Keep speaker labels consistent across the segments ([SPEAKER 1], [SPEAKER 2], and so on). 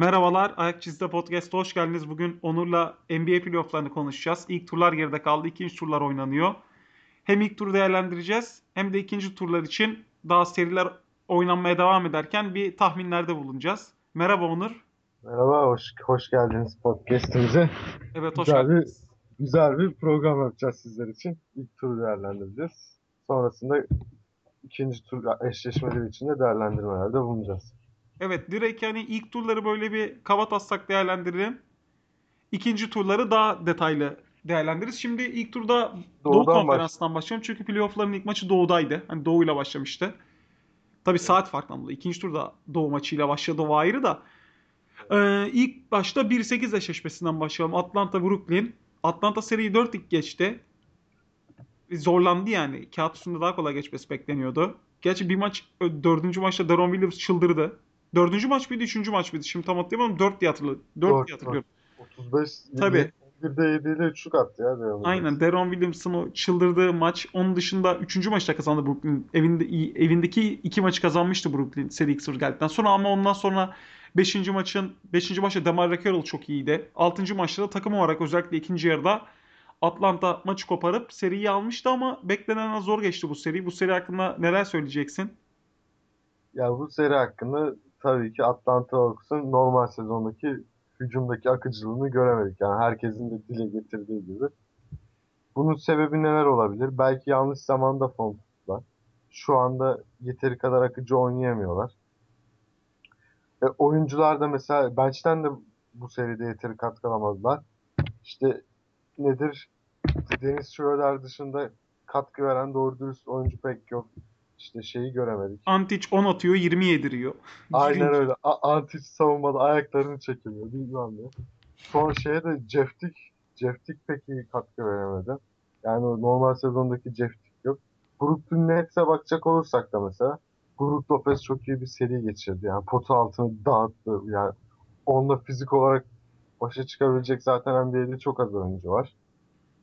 [SPEAKER 1] Merhabalar, Ayak Çizde Podcast'a hoş geldiniz. Bugün Onur'la NBA playofflarını konuşacağız. İlk turlar geride kaldı, ikinci turlar oynanıyor. Hem ilk turu değerlendireceğiz hem de ikinci turlar için daha seriler oynanmaya devam ederken bir tahminlerde bulunacağız. Merhaba Onur.
[SPEAKER 2] Merhaba, hoş, hoş geldiniz podcast'imize.
[SPEAKER 1] Evet, hoş
[SPEAKER 2] Güzel bir,
[SPEAKER 1] geldiniz.
[SPEAKER 2] güzel bir program yapacağız sizler için. İlk turu değerlendireceğiz. Sonrasında ikinci tur eşleşmeleri için de değerlendirmelerde bulunacağız.
[SPEAKER 1] Evet, direkt yani ilk turları böyle bir kaba taslak değerlendirelim. İkinci turları daha detaylı değerlendiririz. Şimdi ilk turda Doğu
[SPEAKER 2] Doğudan
[SPEAKER 1] Konferansı'ndan başlayalım. Çünkü playoff'ların ilk maçı Doğu'daydı. Hani Doğu'yla başlamıştı. Tabii saat farkından dolayı. İkinci turda Doğu maçıyla başladı o ayrı da. Ee, ilk başta 1-8 eşleşmesinden başlayalım. Atlanta Brooklyn. Atlanta seriyi 4-2 geçti. Zorlandı yani. Kağıt üstünde daha kolay geçmesi bekleniyordu. Gerçi bir maç, dördüncü maçta Deron Williams çıldırdı. Dördüncü maç mıydı, üçüncü maç mıydı? Şimdi tam hatırlayamadım. 4 diye hatırlıyorum. 4
[SPEAKER 2] Dört,
[SPEAKER 1] diye hatırlıyorum.
[SPEAKER 2] 35
[SPEAKER 1] Tabii.
[SPEAKER 2] 11'de 7 ile 3'lük attı ya. Devam
[SPEAKER 1] Aynen Deron Williams'ın o çıldırdığı maç. Onun dışında 3. maçta kazandı Brooklyn. Evinde, evindeki iki maçı kazanmıştı Brooklyn seri 2-0 geldikten sonra ama ondan sonra 5. maçın 5. maçta DeMar Carroll çok iyiydi. 6. maçta da takım olarak özellikle ikinci yarıda Atlanta maçı koparıp seriyi almıştı ama beklenenden zor geçti bu seri. Bu seri hakkında neler söyleyeceksin?
[SPEAKER 2] Ya bu seri hakkında tabii ki Atlanta Hawks'ın normal sezondaki hücumdaki akıcılığını göremedik. Yani herkesin de dile getirdiği gibi. Bunun sebebi neler olabilir? Belki yanlış zamanda form tuttular. Şu anda yeteri kadar akıcı oynayamıyorlar. E, oyuncular da mesela bench'ten de bu seride yeteri katkı alamadılar. İşte nedir? Dennis Schroeder dışında katkı veren doğru dürüst oyuncu pek yok. İşte şeyi göremedik.
[SPEAKER 1] Antic 10 atıyor 20 yediriyor.
[SPEAKER 2] Aynen öyle. A- Antic savunmada ayaklarını çekemiyor. Bilmem ne. Son şeye de. Jeff Tick pek iyi katkı veremedi. Yani o normal sezondaki Jeff Tick yok. Brooklyn Nets'e bakacak olursak da mesela Brook Lopez çok iyi bir seri geçirdi. Yani potu altını dağıttı. Yani onunla fizik olarak başa çıkabilecek zaten NBA'de çok az oyuncu var.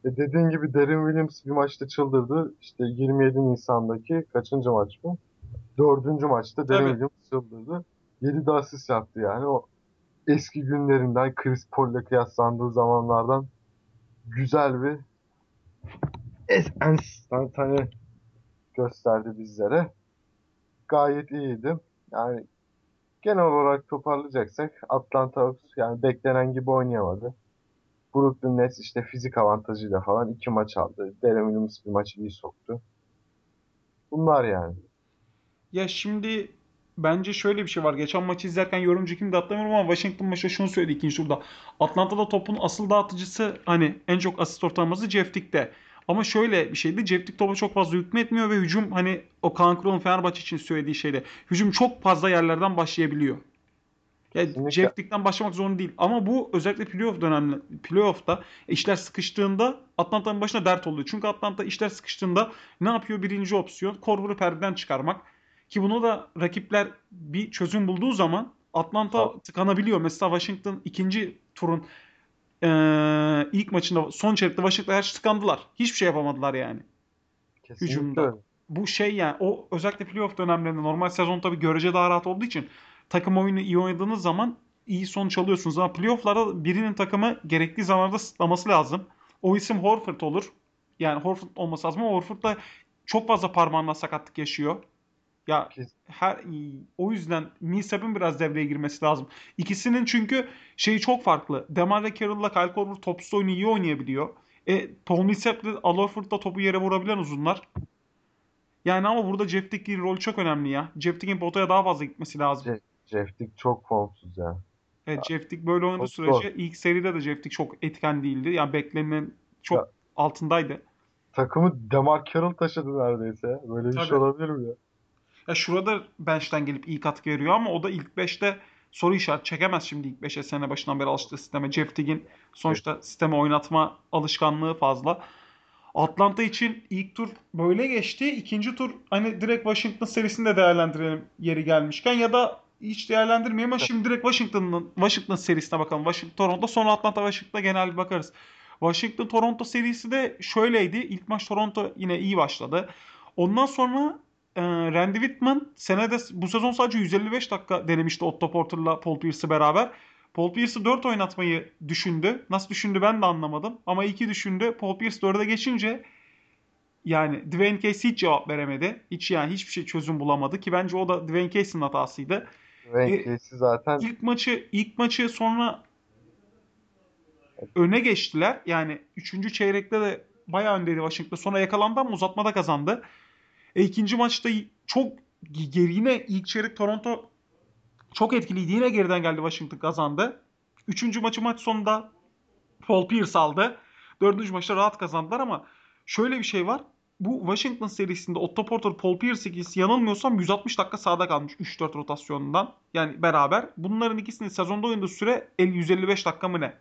[SPEAKER 2] E dediğin gibi Derin Williams bir maçta çıldırdı. İşte 27 Nisan'daki kaçıncı maç bu? Dördüncü maçta Derin
[SPEAKER 1] Tabii.
[SPEAKER 2] Williams çıldırdı. 7 de asist yaptı yani. O eski günlerinden Chris Paul'le kıyaslandığı zamanlardan güzel bir enstantane gösterdi bizlere. Gayet iyiydi. Yani genel olarak toparlayacaksak Atlanta yani beklenen gibi oynayamadı. Brooklyn Nets işte fizik avantajıyla falan iki maç aldı. Williams bir maçı iyi soktu. Bunlar yani.
[SPEAKER 1] Ya şimdi bence şöyle bir şey var. Geçen maçı izlerken yorumcu kimdi hatırlamıyorum ama Washington maçta şunu söyledi ikinci turda. Atlanta'da topun asıl dağıtıcısı hani en çok asist ortalaması Jeff Tick'te. Ama şöyle bir şeydi. Jeff Tick topa çok fazla hükmetmiyor ve hücum hani o Kaan Kural'ın Fenerbahçe için söylediği şeyde. Hücum çok fazla yerlerden başlayabiliyor. Ya
[SPEAKER 2] Kesinlikle.
[SPEAKER 1] Jeff Tick'ten başlamak zorunda değil. Ama bu özellikle playoff dönemli playoff'ta işler sıkıştığında Atlanta'nın başına dert oluyor. Çünkü Atlanta işler sıkıştığında ne yapıyor? Birinci opsiyon Korver'ı perdeden çıkarmak. Ki bunu da rakipler bir çözüm bulduğu zaman Atlanta
[SPEAKER 2] Tabii.
[SPEAKER 1] tıkanabiliyor. Mesela Washington ikinci turun eee, ilk maçında son çeyrekte Washington'a karşı tıkandılar. Hiçbir şey yapamadılar yani.
[SPEAKER 2] Kesinlikle
[SPEAKER 1] Hücumda. Bu şey yani o özellikle playoff dönemlerinde normal sezon tabii görece daha rahat olduğu için takım oyunu iyi oynadığınız zaman iyi sonuç alıyorsunuz. Ama playoff'larda birinin takımı gerektiği zamanlarda sıtlaması lazım. O isim Horford olur. Yani Horford olması lazım ama Horford da çok fazla parmağında sakatlık yaşıyor. Ya her o yüzden Millsap'ın biraz devreye girmesi lazım. İkisinin çünkü şeyi çok farklı. DeMar Carroll'la Kyle Korver topsuz oyunu iyi oynayabiliyor. E, Paul Millsap'le Al Horford'da topu yere vurabilen uzunlar. Yani ama burada Jeff Tick'in rolü çok önemli ya. Jeff Tick'in potaya daha fazla gitmesi lazım.
[SPEAKER 2] Je- Jeff Tick çok formsuz ya.
[SPEAKER 1] Evet Jeff Tick böyle oynadığı
[SPEAKER 2] Çok
[SPEAKER 1] sürece ilk seride de Jeff Tick çok etken değildi. Yani beklenenin çok
[SPEAKER 2] Ya.
[SPEAKER 1] altındaydı.
[SPEAKER 2] Takımı Demar Carroll taşıdı neredeyse. Böyle bir
[SPEAKER 1] Tabii.
[SPEAKER 2] şey olabilir mi ya?
[SPEAKER 1] Ya şurada bench'ten gelip iyi katkı veriyor ama o da ilk 5'te soru işareti çekemez şimdi ilk 5'e sene başından beri alıştığı sisteme. Jeff Tick'in sonuçta sisteme oynatma alışkanlığı fazla. Atlanta için ilk tur böyle geçti. İkinci tur hani direkt Washington serisinde değerlendirelim yeri gelmişken ya da hiç değerlendirmeyelim ama şimdi direkt Washington'ın Washington serisine bakalım. Washington Toronto sonra Atlanta Washington'a genel bir bakarız. Washington Toronto serisi de şöyleydi. İlk maç Toronto yine iyi başladı. Ondan sonra e, Randy Whitman senede bu sezon sadece 155 dakika denemişti Otto Porter'la Paul Pierce'ı beraber. Paul Pierce'ı 4 oynatmayı düşündü. Nasıl düşündü ben de anlamadım. Ama 2 düşündü. Paul Pierce 4'e geçince yani Dwayne Casey hiç cevap veremedi. Hiç yani hiçbir şey çözüm bulamadı ki bence o da Dwayne Casey'nin hatasıydı. E,
[SPEAKER 2] Casey zaten
[SPEAKER 1] İlk maçı ilk maçı sonra öne geçtiler. Yani 3. çeyrekte de bayağı öndeydi Washington. Sonra yakalandı ama uzatmada kazandı. E, ikinci maçta çok geri yine ilk çeyrek Toronto çok etkiliydi. Yine geriden geldi Washington kazandı. Üçüncü maçı maç sonunda Paul Pierce aldı. Dördüncü maçta rahat kazandılar ama şöyle bir şey var. Bu Washington serisinde Otto Porter, Paul Pierce ikisi yanılmıyorsam 160 dakika sahada kalmış 3-4 rotasyonundan. Yani beraber. Bunların ikisinin sezonda oynadığı süre 50 155 dakika mı ne?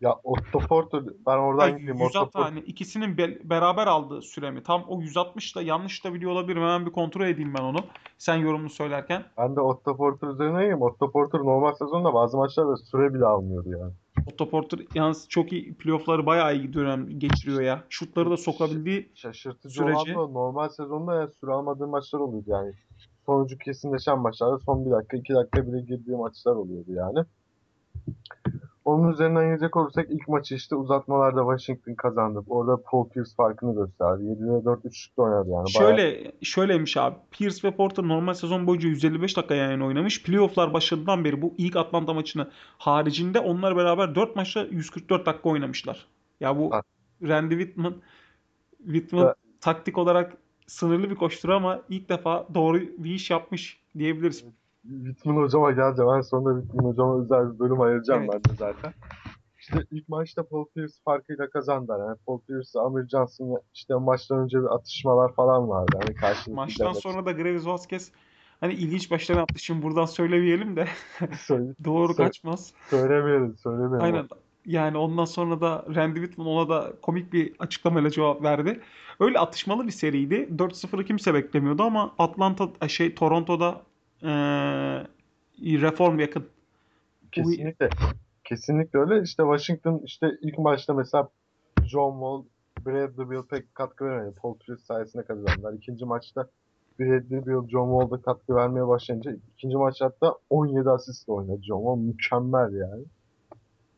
[SPEAKER 2] ya Otto Porter ben oradan
[SPEAKER 1] Ya
[SPEAKER 2] gideyim.
[SPEAKER 1] 160
[SPEAKER 2] Otto Porter
[SPEAKER 1] hani ikisinin be- beraber aldığı süre mi? Tam o 160 da yanlış da biliyor olabilirim. Hemen bir kontrol edeyim ben onu. Sen yorumunu söylerken.
[SPEAKER 2] Ben de Otto Porter üzerine yiyeyim. Otto Porter normal sezonda bazı maçlarda süre bile almıyordu yani.
[SPEAKER 1] Otto Porter yalnız çok iyi playoff'ları bayağı iyi dönem geçiriyor ya. Şutları da sokabildiği
[SPEAKER 2] Şaşırtıcı
[SPEAKER 1] Süreci-
[SPEAKER 2] olan da normal sezonda ya süre almadığı maçlar oluyordu yani. Sonucu kesinleşen maçlarda son bir dakika iki dakika bile girdiği maçlar oluyordu yani. Onun üzerinden gelecek olursak ilk maçı işte uzatmalarda Washington kazandı. Orada Paul Pierce farkını gösterdi. 7'de 4 üçlükte oynadı yani. Bayağı-
[SPEAKER 1] Şöyle şöyleymiş abi. Pierce ve Porter normal sezon boyunca 155 dakika yan yana oynamış. Playoff'lar başından beri bu ilk Atlanta maçını haricinde onlar beraber 4 maçta 144 dakika oynamışlar. Ya bu
[SPEAKER 2] Ha.
[SPEAKER 1] Randy Whitman Whitman
[SPEAKER 2] Ya-
[SPEAKER 1] taktik olarak sınırlı bir koştur ama ilk defa doğru bir iş yapmış diyebiliriz.
[SPEAKER 2] Whitman hocama geleceğim. En sonunda Whitman hocama özel bir bölüm ayıracağım
[SPEAKER 1] Evet.
[SPEAKER 2] ben de zaten. İşte ilk maçta Paul Pierce farkıyla kazandılar. Yani Paul Pierce, Amir Johnson işte maçtan önce bir atışmalar falan vardı. Hani karşılıklı
[SPEAKER 1] Maçtan sonra da Graves Vasquez hani ilginç başlar yaptı. Şimdi buradan söylemeyelim de
[SPEAKER 2] Söyle-
[SPEAKER 1] doğru kaçmaz.
[SPEAKER 2] söylemeyelim, söylemeyelim.
[SPEAKER 1] Aynen. Yani ondan sonra da Randy Whitman ona da komik bir açıklamayla cevap verdi. Öyle atışmalı bir seriydi. 4-0'ı kimse beklemiyordu ama Atlanta şey Toronto'da eee, reform yakın.
[SPEAKER 2] Kesinlikle. Kesinlikle öyle. İşte Washington işte ilk maçta mesela John Wall, Bradley Beal pek katkı veremedi. Paul Pierce sayesinde kazandılar. İkinci maçta Bradley Beal, John Wall da katkı vermeye başlayınca ikinci maç hatta 17 asistle oynadı John Wall. Mükemmel yani.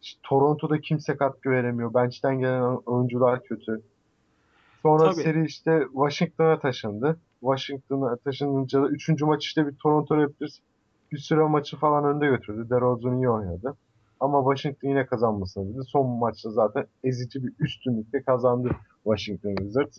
[SPEAKER 2] İşte Toronto'da kimse katkı veremiyor. Bench'ten gelen oyuncular kötü. Sonra
[SPEAKER 1] Tabii.
[SPEAKER 2] seri işte Washington'a taşındı. Washington'a taşınınca da üçüncü maç işte bir Toronto Raptors bir süre maçı falan önde götürdü. DeRozan iyi oynadı. Ama Washington yine kazanmasını bildi. Son maçta zaten ezici bir üstünlükle kazandı Washington Wizards.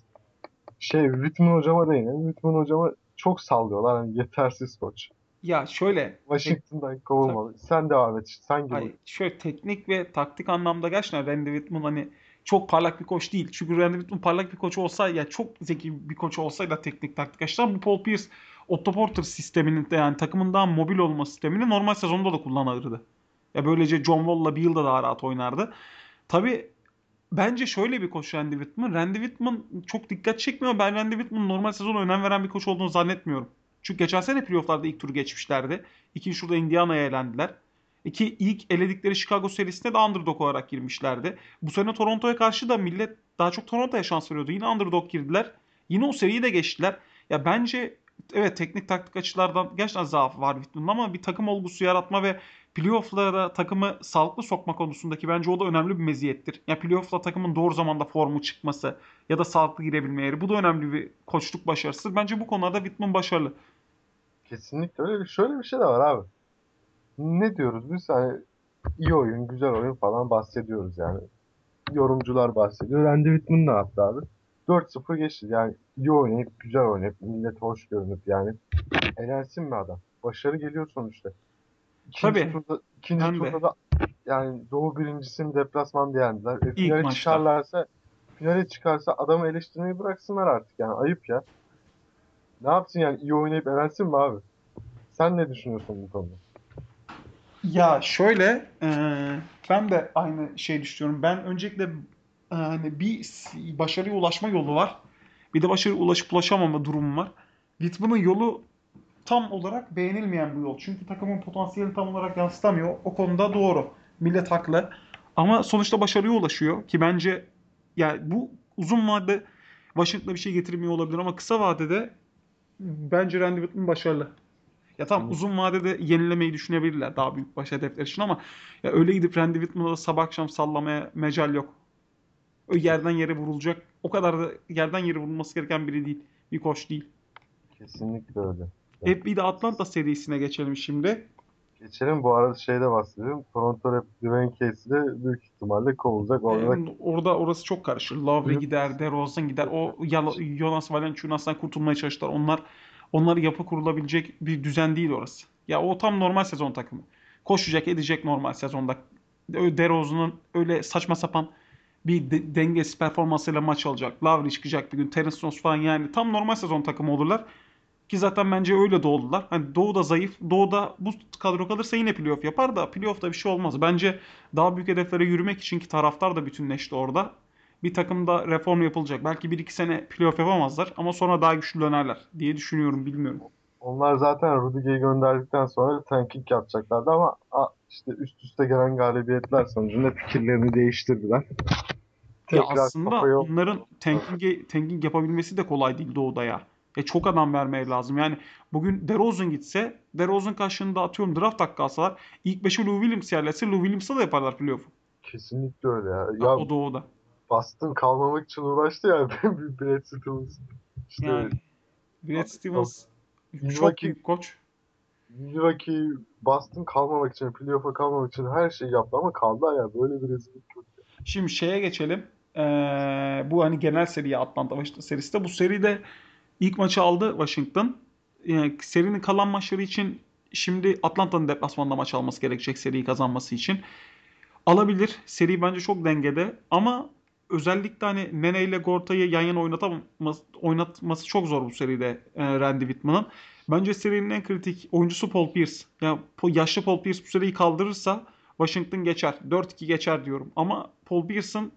[SPEAKER 2] Şey Whitman hocama değinelim. Whitman hocama çok sallıyorlar. Hani yetersiz koç.
[SPEAKER 1] Ya şöyle
[SPEAKER 2] Washington'dan kovulmalı. Sen devam et. Sen gibi.
[SPEAKER 1] Hayır, şöyle teknik ve taktik anlamda gerçekten Randy Whitman hani çok parlak bir koç değil. Çünkü Randy Whitman parlak bir koç olsa ya çok zeki bir koç olsaydı teknik taktik açıdan bu Paul Pierce Otto Porter sisteminin de yani takımın daha mobil olma sistemini normal sezonda da kullanırdı. Ya böylece John Wall'la Beal da daha rahat oynardı. Tabii bence şöyle bir koç Randy Whitman. Randy Whitman çok dikkat çekmiyor. Ben Randy Whitman'ın normal sezona önem veren bir koç olduğunu zannetmiyorum. Çünkü geçen sene playoff'larda ilk turu geçmişlerdi. İkinci turda Indiana'ya elendiler. İki ilk eledikleri Chicago serisinde de underdog olarak girmişlerdi. Bu sene Toronto'ya karşı da millet daha çok Toronto'ya şans veriyordu. Yine underdog girdiler. Yine o seriyi de geçtiler. Ya bence evet teknik taktik açılardan gerçekten zaaf var Whitman'ın ama bir takım olgusu yaratma ve playoff'lara takımı sağlıklı sokma konusundaki bence o da önemli bir meziyettir. Ya playoff'la takımın doğru zamanda formu çıkması ya da sağlıklı girebilmeleri bu da önemli bir koçluk başarısı. Bence bu konuda Whitman başarılı.
[SPEAKER 2] Kesinlikle öyle bir şöyle bir şey de var abi. Ne diyoruz biz? Hani iyi oyun, güzel oyun falan bahsediyoruz yani. Yorumcular bahsediyor. Randy Whitman ne yaptı abi? 4-0 geçti. Yani iyi oynayıp, güzel oynayıp, millet hoş görünüp yani. Elensin mi adam? Başarı geliyor sonuçta. İkinci
[SPEAKER 1] Tabii.
[SPEAKER 2] turda, ikinci
[SPEAKER 1] de.
[SPEAKER 2] turda da yani Doğu birincisini deplasmanda yendiler. E, finale
[SPEAKER 1] maçta.
[SPEAKER 2] çıkarlarsa finale çıkarsa adamı eleştirmeyi bıraksınlar artık yani ayıp ya. Ne yapsın yani iyi oynayıp elensin mi abi? Sen ne düşünüyorsun bu konuda?
[SPEAKER 1] Ya şöyle, e, ben de aynı şey düşünüyorum. Ben öncelikle e, hani bir başarıya ulaşma yolu var. Bir de başarıya ulaşıp ulaşamama durumu var. Whitman'ın yolu tam olarak beğenilmeyen bu yol. Çünkü takımın potansiyelini tam olarak yansıtamıyor. O konuda doğru. Millet haklı. Ama sonuçta başarıya ulaşıyor ki bence yani bu uzun vadede Washington'a bir şey getirmiyor olabilir ama kısa vadede Bence Randy Whitman başarılı. Ya tamam uzun vadede yenilemeyi düşünebilirler daha büyük baş hedefler için ama ya öyle gidip Randy Whitman'ı da sabah akşam sallamaya mecal yok. O yerden yere vurulacak. O kadar da yerden yere vurulması gereken biri değil. Bir koç değil.
[SPEAKER 2] Kesinlikle öyle.
[SPEAKER 1] Hep bir de Atlanta serisine geçelim şimdi.
[SPEAKER 2] Geçelim bu arada şeyde bahsedelim. Toronto Raptors Dwayne Casey de büyük ihtimalle kovulacak. Orada
[SPEAKER 1] Ee, orada orası çok karışır. Lowry gider, DeRozan gider. O Jonas Valanciunas'tan kurtulmaya çalıştılar. Onlar onlar yapı kurulabilecek bir düzen değil orası. Ya o tam normal sezon takımı. Koşacak, edecek normal sezonda. DeRozan'ın öyle saçma sapan bir de- dengesiz performansıyla maç alacak. Lowry çıkacak bir gün. Terence Ross falan yani tam normal sezon takımı olurlar. Ki zaten bence öyle doğdular. Hani Doğu da zayıf. Doğu'da bu kadro kalırsa yine playoff yapar da playoff'ta bir şey olmaz. Bence daha büyük hedeflere yürümek için ki taraftar da bütünleşti orada. Bir takımda reform yapılacak. Belki 1-2 sene playoff yapamazlar ama sonra daha güçlü dönerler diye düşünüyorum. Bilmiyorum.
[SPEAKER 2] onlar zaten Rudiger'i gönderdikten sonra tanking yapacaklardı ama işte üst üste gelen galibiyetler sonucunda fikirlerini değiştirdiler.
[SPEAKER 1] Ya aslında onların tanking, tanking yapabilmesi de kolay değil Doğu'da ya. E çok adam vermeye lazım. Yani bugün DeRozan gitse, DeRozan karşılığında atıyorum draft hakkı alsalar ilk 5'e Lou Williams yerlerse Lou Williams'a da yaparlar playoff'u.
[SPEAKER 2] kesinlikle öyle ya. Ya
[SPEAKER 1] o Doğu'da.
[SPEAKER 2] Boston kalmamak için uğraştı ya bir Brad Stevens. İşte
[SPEAKER 1] Yani Brad Stevens
[SPEAKER 2] Milwaukee-
[SPEAKER 1] çok büyük koç.
[SPEAKER 2] Milwaukee Boston kalmamak için, playoff'a kalmamak için her şeyi yaptı ama kaldı ya böyle bir rezillik yok.
[SPEAKER 1] Şimdi şeye geçelim. Ee, bu hani genel seriye Atlanta Washington serisi de. Bu seride ilk maçı aldı Washington. Yani serinin kalan maçları için şimdi Atlanta'nın deplasmanda maç alması gerekecek seriyi kazanması için. Alabilir. Seri bence çok dengede ama özellikle hani Nene ile Gorta'yı yan yana oynataması, oynatması çok zor bu seride e, Randy Whitman'ın. Bence serinin en kritik oyuncusu Paul Pierce. Yani yaşlı Paul Pierce bu seriyi kaldırırsa Washington geçer. 4-2 geçer diyorum. Ama Paul Pierce'ın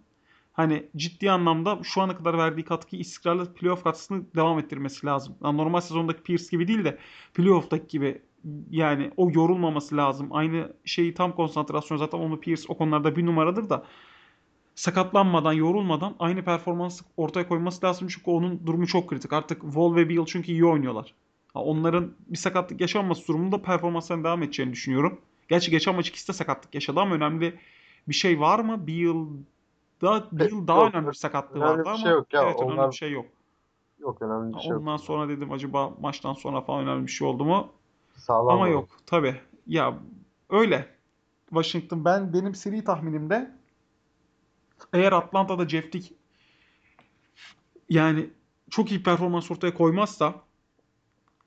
[SPEAKER 1] hani ciddi anlamda şu ana kadar verdiği katkıyı istikrarlı playoff katkısını devam ettirmesi lazım. Yani normal sezondaki Pierce gibi değil de playoff'taki gibi yani o yorulmaması lazım. Aynı şeyi tam konsantrasyon zaten onu Pierce o konularda bir numaradır da sakatlanmadan, yorulmadan aynı performansı ortaya koyması lazım. Çünkü onun durumu çok kritik. Artık Wall ve Beal çünkü iyi oynuyorlar. Onların bir sakatlık yaşanması durumunda performanslarına devam edeceğini düşünüyorum. Gerçi geçen maç ikisi de sakatlık yaşadı ama önemli bir şey var mı? Beal'da Beal daha
[SPEAKER 2] Yok,
[SPEAKER 1] önemli bir sakatlığı
[SPEAKER 2] önemli
[SPEAKER 1] vardı
[SPEAKER 2] bir
[SPEAKER 1] ama
[SPEAKER 2] şey yok ya.
[SPEAKER 1] evet önemli
[SPEAKER 2] Onlar-
[SPEAKER 1] bir şey yok.
[SPEAKER 2] Yok önemli bir şey yok.
[SPEAKER 1] Ondan sonra dedim acaba maçtan sonra falan önemli bir şey oldu mu?
[SPEAKER 2] Sağlam
[SPEAKER 1] Ama
[SPEAKER 2] var.
[SPEAKER 1] yok tabii. Ya öyle. Washington ben benim seri tahminimde eğer Atlanta'da Jeff Teague yani çok iyi performans ortaya koymazsa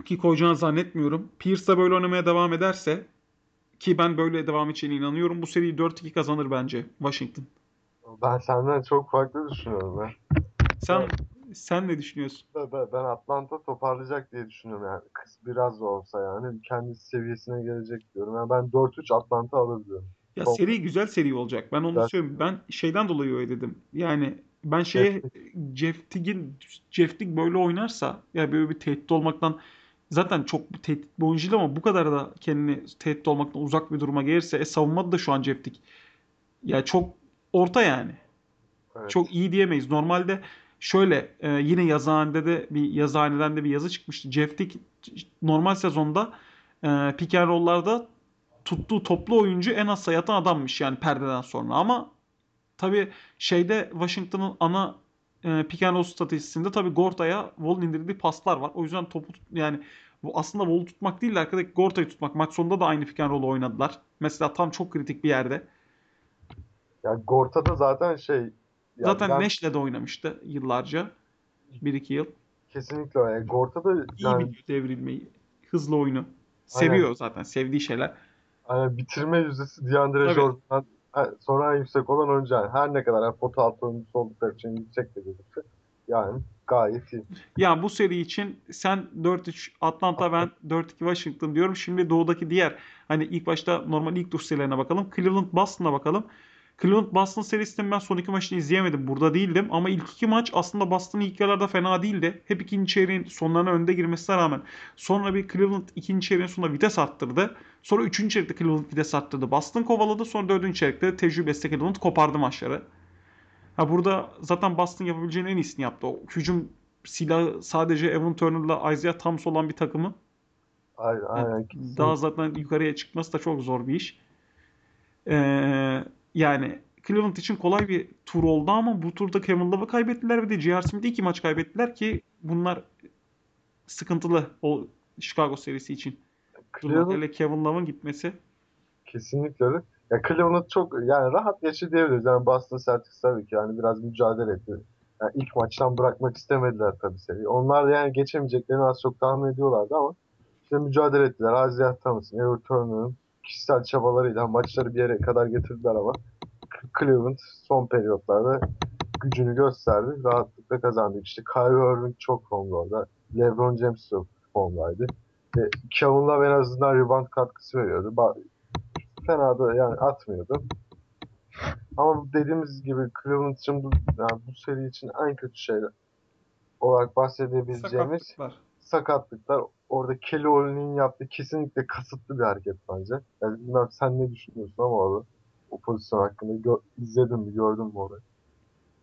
[SPEAKER 1] ki koyacağını zannetmiyorum. Pierce de böyle oynamaya devam ederse ki ben böyle devam edeceğine inanıyorum. Bu seriyi 4-2 kazanır bence Washington.
[SPEAKER 2] Ben senden çok farklı düşünüyorum ya.
[SPEAKER 1] Sen sen ne düşünüyorsun?
[SPEAKER 2] Ben, ben- ben Atlanta toparlayacak diye düşünüyorum yani. Kız biraz da olsa yani kendi seviyesine gelecek diyorum. Yani ben 4-3 Atlanta alır diyorum.
[SPEAKER 1] Ya
[SPEAKER 2] Çok-
[SPEAKER 1] seri güzel seri olacak. Ben onu
[SPEAKER 2] Güzel
[SPEAKER 1] söyleyeyim. Ben şeyden dolayı öyle dedim. Yani ben şeye Jeff Teague böyle oynarsa ya böyle bir tehdit olmaktan zaten çok tehdit bir oyuncu ama bu kadar da kendini tehdit olmaktan uzak bir duruma gelirse e, savunmada da şu an Jeff. Ya çok orta yani.
[SPEAKER 2] Evet.
[SPEAKER 1] Çok iyi diyemeyiz. Normalde şöyle e, yine yazıhanede de bir yazıhaneden de bir yazı çıkmıştı. Jeff normal sezonda e, pick and roll'larda tuttuğu toplu oyuncu en az sayı atan adammış yani perdeden sonra. Ama tabii şeyde Washington'ın ana e, pick and roll statistiğinde tabii Gorta'ya Wall'un indirdiği paslar var. O yüzden topu yani bu aslında Wall'u tutmak değil de arkadaki Gorta'yı tutmak. Maç sonunda da aynı pick and roll'u oynadılar. Mesela tam çok kritik bir yerde.
[SPEAKER 2] Yani Gorta'da zaten şey ya
[SPEAKER 1] Zaten
[SPEAKER 2] ben
[SPEAKER 1] Nash'le de oynamıştı yıllarca. 1-2 yıl.
[SPEAKER 2] kesinlikle öyle. Yani Gorta'da
[SPEAKER 1] İyi
[SPEAKER 2] yani
[SPEAKER 1] biliyor devrilmeyi. Hızlı oyunu. Seviyor zaten. Sevdiği şeyler.
[SPEAKER 2] Hani bitirme yüzdesi DeAndre. Jordan'dan ha, sonra en yüksek olan oyuncu. Yani her ne kadar yani pota altı oyuncusu oldukları için yüksek de gözükse yani gayet iyi.
[SPEAKER 1] Ya bu seri için sen 4-3 Atlanta ben 4-2 Washington diyorum. Şimdi doğudaki diğer hani ilk başta normal ilk tur serilerine bakalım. Cleveland Boston'a bakalım. Cleveland Boston serisinin ben son iki maçını izleyemedim. Burada değildim ama ilk iki maç aslında Boston'ın ilk yarılarda fena değildi. Hep ikinci çeyreğin sonlarına önde girmesine rağmen sonra bir Cleveland ikinci çeyreğin sonunda vites arttırdı. Sonra üçüncü çeyrekte Cleveland vites arttırdı. Boston kovaladı. Sonra dördüncü çeyrekte tecrübesi Cleveland kopardı maçları. Ha burada zaten Boston yapabileceğinin en iyisini yaptı. O hücum silah sadece Evan Turner'la Isaiah Thomas olan bir takımı
[SPEAKER 2] Aynen,
[SPEAKER 1] yani
[SPEAKER 2] aynen
[SPEAKER 1] daha
[SPEAKER 2] kesinlikle.
[SPEAKER 1] zaten yukarıya çıkması da çok zor bir iş. Ee, yani Cleveland için kolay bir tur oldu ama bu turda Kevin Love'ı kaybettiler ve de J.R. Smith'e iki maç kaybettiler ki bunlar sıkıntılı o Chicago serisi için.
[SPEAKER 2] Cleveland
[SPEAKER 1] hele Kevin Love'ın gitmesi.
[SPEAKER 2] kesinlikle öyle. Ya Cleveland çok yani rahat geçti diyebiliriz. Yani Boston Celtics tabii ki yani biraz mücadele etti. Yani ilk maçtan bırakmak istemediler tabii seriyi. Onlar da yani geçemeyeceklerini az çok tahmin ediyorlardı ama işte mücadele ettiler. Isaiah Thomas'ın, Evan Turner'ın kişisel çabalarıyla maçları bir yere kadar getirdiler ama Cleveland son periyotlarda gücünü gösterdi. Rahatlıkla kazandı. İşte Kyrie Irving çok formda orada. LeBron James çok formdaydı. E, Kevin Love en azından rebound katkısı veriyordu. Ba- Fena da yani atmıyordu. Ama dediğimiz gibi Cleveland için bu, yani bu seri için en kötü şey olarak bahsedebileceğimiz
[SPEAKER 1] Sakatlıklar.
[SPEAKER 2] sakatlıklar. Orada Olyny'nin yaptığı kesinlikle kasıtlı bir hareket bence. Yani bilmem sen ne düşünüyorsun ama orada o pozisyon hakkında gö- izledin mi, gördün mü orayı?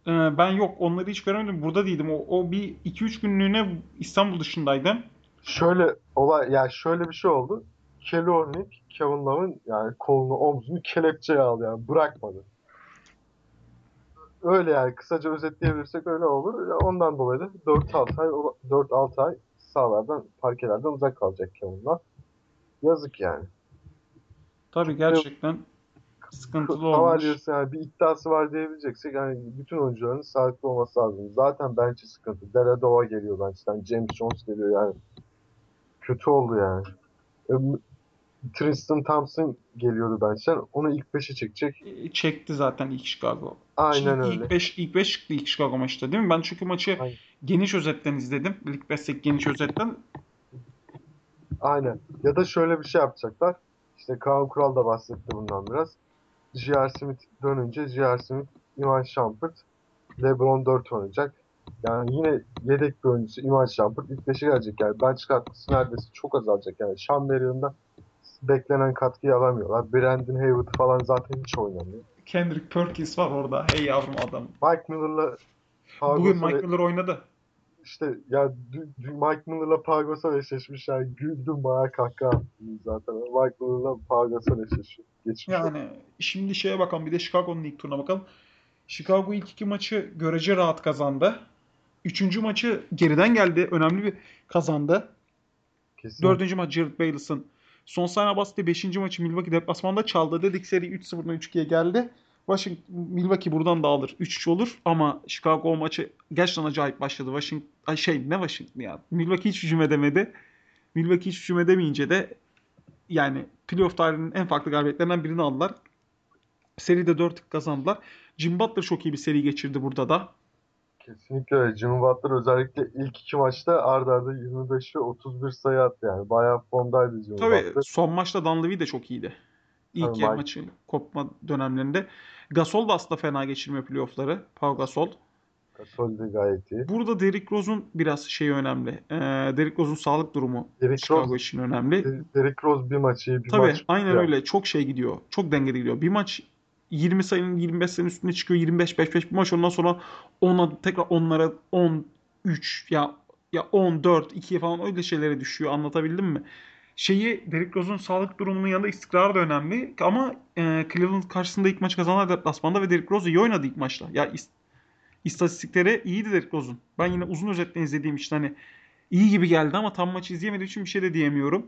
[SPEAKER 1] Ee, ben yok onları hiç göremedim. Burada değildim. O, o bir 2-3 günlüğüne İstanbul dışındaydım.
[SPEAKER 2] Şöyle olay yani şöyle bir şey oldu. Kelly Olynyk Kevin Love'ın yani kolunu omzunu kelepçeye aldı yani bırakmadı. Öyle yani kısaca özetleyebilirsek öyle olur. Ondan dolayı da 4-6 ay 4-6 ay sahalardan parkelerden uzak kalacak Kevin Love. Yazık yani.
[SPEAKER 1] Tabii gerçekten sıkıntılı olmuş.
[SPEAKER 2] Yani bir iddiası var diyebileceksek yani bütün oyuncuların sağlıklı olması lazım. Zaten bench'i sıkıntı. Deladova geliyor bench'ten. James Jones geliyor yani. Kötü oldu yani. Tristan Thompson geliyordu bench'ten. Onu ilk 5'e çekecek.
[SPEAKER 1] E, Çekti zaten ilk Chicago.
[SPEAKER 2] Aynen
[SPEAKER 1] İlk-
[SPEAKER 2] öyle.
[SPEAKER 1] İlk 5 ilk 5 çıktı ilk Chicago maçta değil mi? Ben çünkü maçı
[SPEAKER 2] Aynen.
[SPEAKER 1] geniş özetten izledim. Lig 5'teki geniş özetten.
[SPEAKER 2] Aynen. Ya da şöyle bir şey yapacaklar. İşte Kaan Kural da bahsetti bundan biraz. J.R. Smith dönünce J.R. Smith, Iman Shumpert, LeBron 4 oynayacak. Yani yine yedek bir oyuncusu Iman Shumpert ilk 5'e gelecek yani. Bench katkısı neredeyse çok azalacak yani. Sean Marion'dan beklenen katkıyı alamıyorlar. Brandon Hayward falan zaten hiç oynamıyor.
[SPEAKER 1] Kendrick Perkins var orada. Hey yavrum adam.
[SPEAKER 2] Mike Miller'la
[SPEAKER 1] Bugün Mike Miller oynadı.
[SPEAKER 2] işte ya Mike Miller'la Pau Gasol eşleşmiş yani güldüm bayağı kahkaha attım zaten. Mike Miller'la Pau Gasol eşleşiyor. Geçmiş.
[SPEAKER 1] Yani şimdi şeye bakalım bir de Chicago'nun ilk turuna bakalım. Chicago ilk iki maçı görece rahat kazandı. Üçüncü maçı geriden geldi. Önemli bir kazandı.
[SPEAKER 2] Kesin.
[SPEAKER 1] Dördüncü maç Jared Bayless'ın son saniye bastığı beşinci maçı Milwaukee deplasmanda çaldı. Dedik seri 3-0'dan 3-2'ye geldi. Washington, Milwaukee buradan da alır. 3-3 olur ama Chicago maçı gerçekten acayip başladı. Washington, ay şey ne Washington ya. Milwaukee hiç hücum edemedi. Milwaukee hiç hücum edemeyince de yani playoff tarihinin en farklı galibiyetlerinden birini aldılar. Seride 4-2 kazandılar. Jim Butler çok iyi bir seri geçirdi burada da.
[SPEAKER 2] Kesinlikle öyle. Jimmy Butler özellikle ilk iki maçta arda arda 25 ve 31 sayı attı yani. Bayağı formdaydı Jimmy
[SPEAKER 1] Tabii
[SPEAKER 2] Butler.
[SPEAKER 1] son maçta Dunleavy de çok iyiydi. İlk
[SPEAKER 2] Tabii,
[SPEAKER 1] maçı kopma dönemlerinde. Gasol da aslında fena geçirmiyor playoff'ları. Pau Gasol.
[SPEAKER 2] Gasol de gayet iyi.
[SPEAKER 1] Burada Derrick Rose'un biraz şeyi önemli. Ee, Derrick Rose'un sağlık durumu
[SPEAKER 2] Derrick
[SPEAKER 1] Chicago
[SPEAKER 2] Rose,
[SPEAKER 1] için önemli.
[SPEAKER 2] Der- Derrick Rose bir maçı bir
[SPEAKER 1] Tabii
[SPEAKER 2] maç
[SPEAKER 1] aynen
[SPEAKER 2] ya.
[SPEAKER 1] öyle. Çok şey gidiyor. Çok dengeli gidiyor. Bir maç 20 sayının 25 sayının üstüne çıkıyor. 25 5 5 bir maç ondan sonra 10'a tekrar onlara 13 ya ya 14 2'ye falan öyle şeylere düşüyor. Anlatabildim mi? Şeyi Derrick Rose'un sağlık durumunun yanında istikrar da önemli. Ama e, Cleveland karşısında ilk maçı kazandılar deplasmanda ve Derrick Rose iyi oynadı ilk maçta. Ya is- istatistikleri iyiydi Derrick Rose'un. Ben yine uzun özetten izlediğim için hani iyi gibi geldi ama tam maçı izleyemediğim için bir şey de diyemiyorum.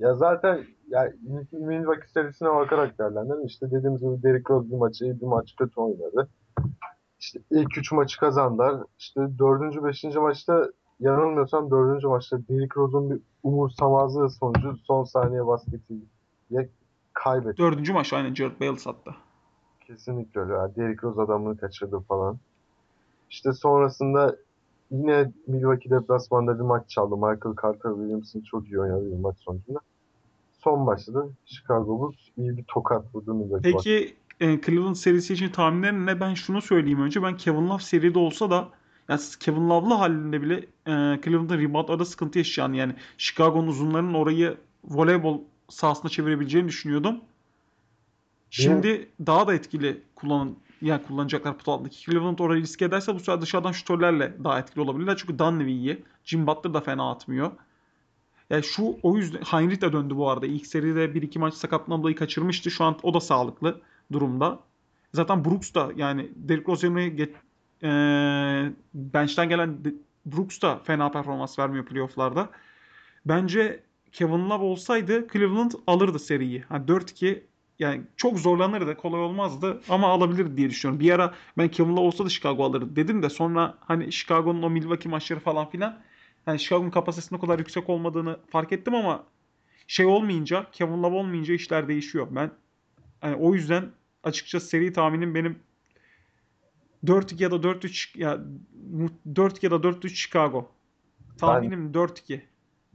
[SPEAKER 2] Ya zaten ya Milwaukee serisine bakarak değerlendirelim. İşte dediğimiz gibi Derrick Rose bir maçı iyi, bir maç kötü oynadı. İşte ilk üç maçı kazandılar. İşte dördüncü, beşinci maçta yanılmıyorsam dördüncü maçta Derrick Rose'un bir umursamazlığı sonucu son saniye basketiyle kaybetti.
[SPEAKER 1] Dördüncü maç aynen Jared Bales attı.
[SPEAKER 2] Kesinlikle öyle. Yani Derrick Rose adamını kaçırdı falan. İşte sonrasında yine Milwaukee deplasmanda bir maç çaldı. Michael Carter Williamson çok iyi oynadı bir maç sonucunda. Son maçta Chicago Bulls iyi bir tokat vurdu Milwaukee'ye.
[SPEAKER 1] Peki e, Cleveland serisi için tahminlerin ne? Ben şunu söyleyeyim önce. Ben Kevin Love seride olsa da yani Kevin Love'lı halinde bile e, Cleveland'ın reboundlarda sıkıntı yaşayacağını yani Chicago'nun uzunlarının orayı voleybol sahasına çevirebileceğini düşünüyordum. Şimdi daha da etkili kullanın yani kullanacaklar pot altındaki. Cleveland orayı riske ederse bu sefer dışarıdan şutörlerle daha etkili olabilirler. Çünkü Dunleavy iyi. Jim Butler da fena atmıyor. Yani şu o yüzden Heinrich de döndü bu arada. İlk seride 1-2 maç sakatlığından dolayı kaçırmıştı. Şu an o da sağlıklı durumda. Zaten Brooks da yani Derrick get, e, bench'ten gelen Brooks da fena performans vermiyor playoff'larda. Bence Kevin Love olsaydı Cleveland alırdı seriyi. Yani 4-2 yani çok zorlanırdı, kolay olmazdı ama alabilir diye düşünüyorum. Bir ara ben Kevin Love olsa da Chicago alırdı dedim de sonra hani Chicago'nun o Milwaukee maçları falan filan yani Chicago'nun kapasitesinin o kadar yüksek olmadığını fark ettim ama şey olmayınca, Kevin Love olmayınca işler değişiyor. Ben yani o yüzden açıkçası seri tahminim benim 4-2 ya da 4-3 ya 4 ya da 4-3 Chicago. Tahminim 4-2.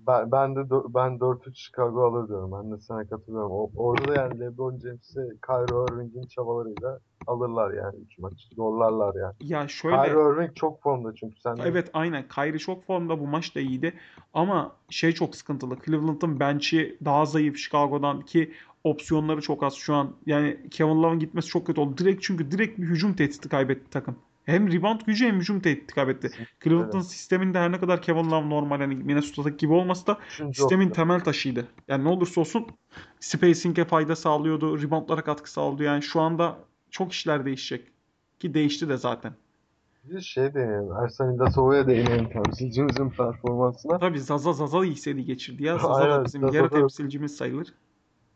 [SPEAKER 2] Ben, ben de ben 4-3 Chicago alır diyorum. Ben de sana katılıyorum. O, orada da yani LeBron James'i Kyrie Irving'in çabalarıyla alırlar yani 3 maç. Zorlarlar yani.
[SPEAKER 1] Ya şöyle
[SPEAKER 2] Kyrie Irving çok formda çünkü sen de
[SPEAKER 1] Evet aynen. Kyrie çok formda. Bu maç da iyiydi. Ama şey çok sıkıntılı. Cleveland'ın bench'i daha zayıf Chicago'dan ki opsiyonları çok az şu an. Yani Kevin Love'ın gitmesi çok kötü oldu. Direkt çünkü direkt bir hücum tehdidi kaybetti takım. Hem rebound gücü hem hücum tehdidi kaybetti. Cleveland'ın
[SPEAKER 2] Evet.
[SPEAKER 1] sisteminde her ne kadar Kevin Love normal hani Minnesota'daki gibi olmasa da
[SPEAKER 2] Üçüncü
[SPEAKER 1] sistemin
[SPEAKER 2] opsiyon.
[SPEAKER 1] temel taşıydı. Yani ne olursa olsun spacing'e fayda sağlıyordu. Reboundlara katkı sağlıyordu. Yani şu anda çok işler değişecek. Ki değişti de zaten.
[SPEAKER 2] Bir şey deneyelim. Ersan İlyasova'ya değinelim temsilcimizin performansına.
[SPEAKER 1] Tabii Zaza Zaza iyi seri geçirdi ya. Zaza da
[SPEAKER 2] Aynen,
[SPEAKER 1] bizim
[SPEAKER 2] Zaza
[SPEAKER 1] yarı
[SPEAKER 2] da-
[SPEAKER 1] temsilcimiz sayılır.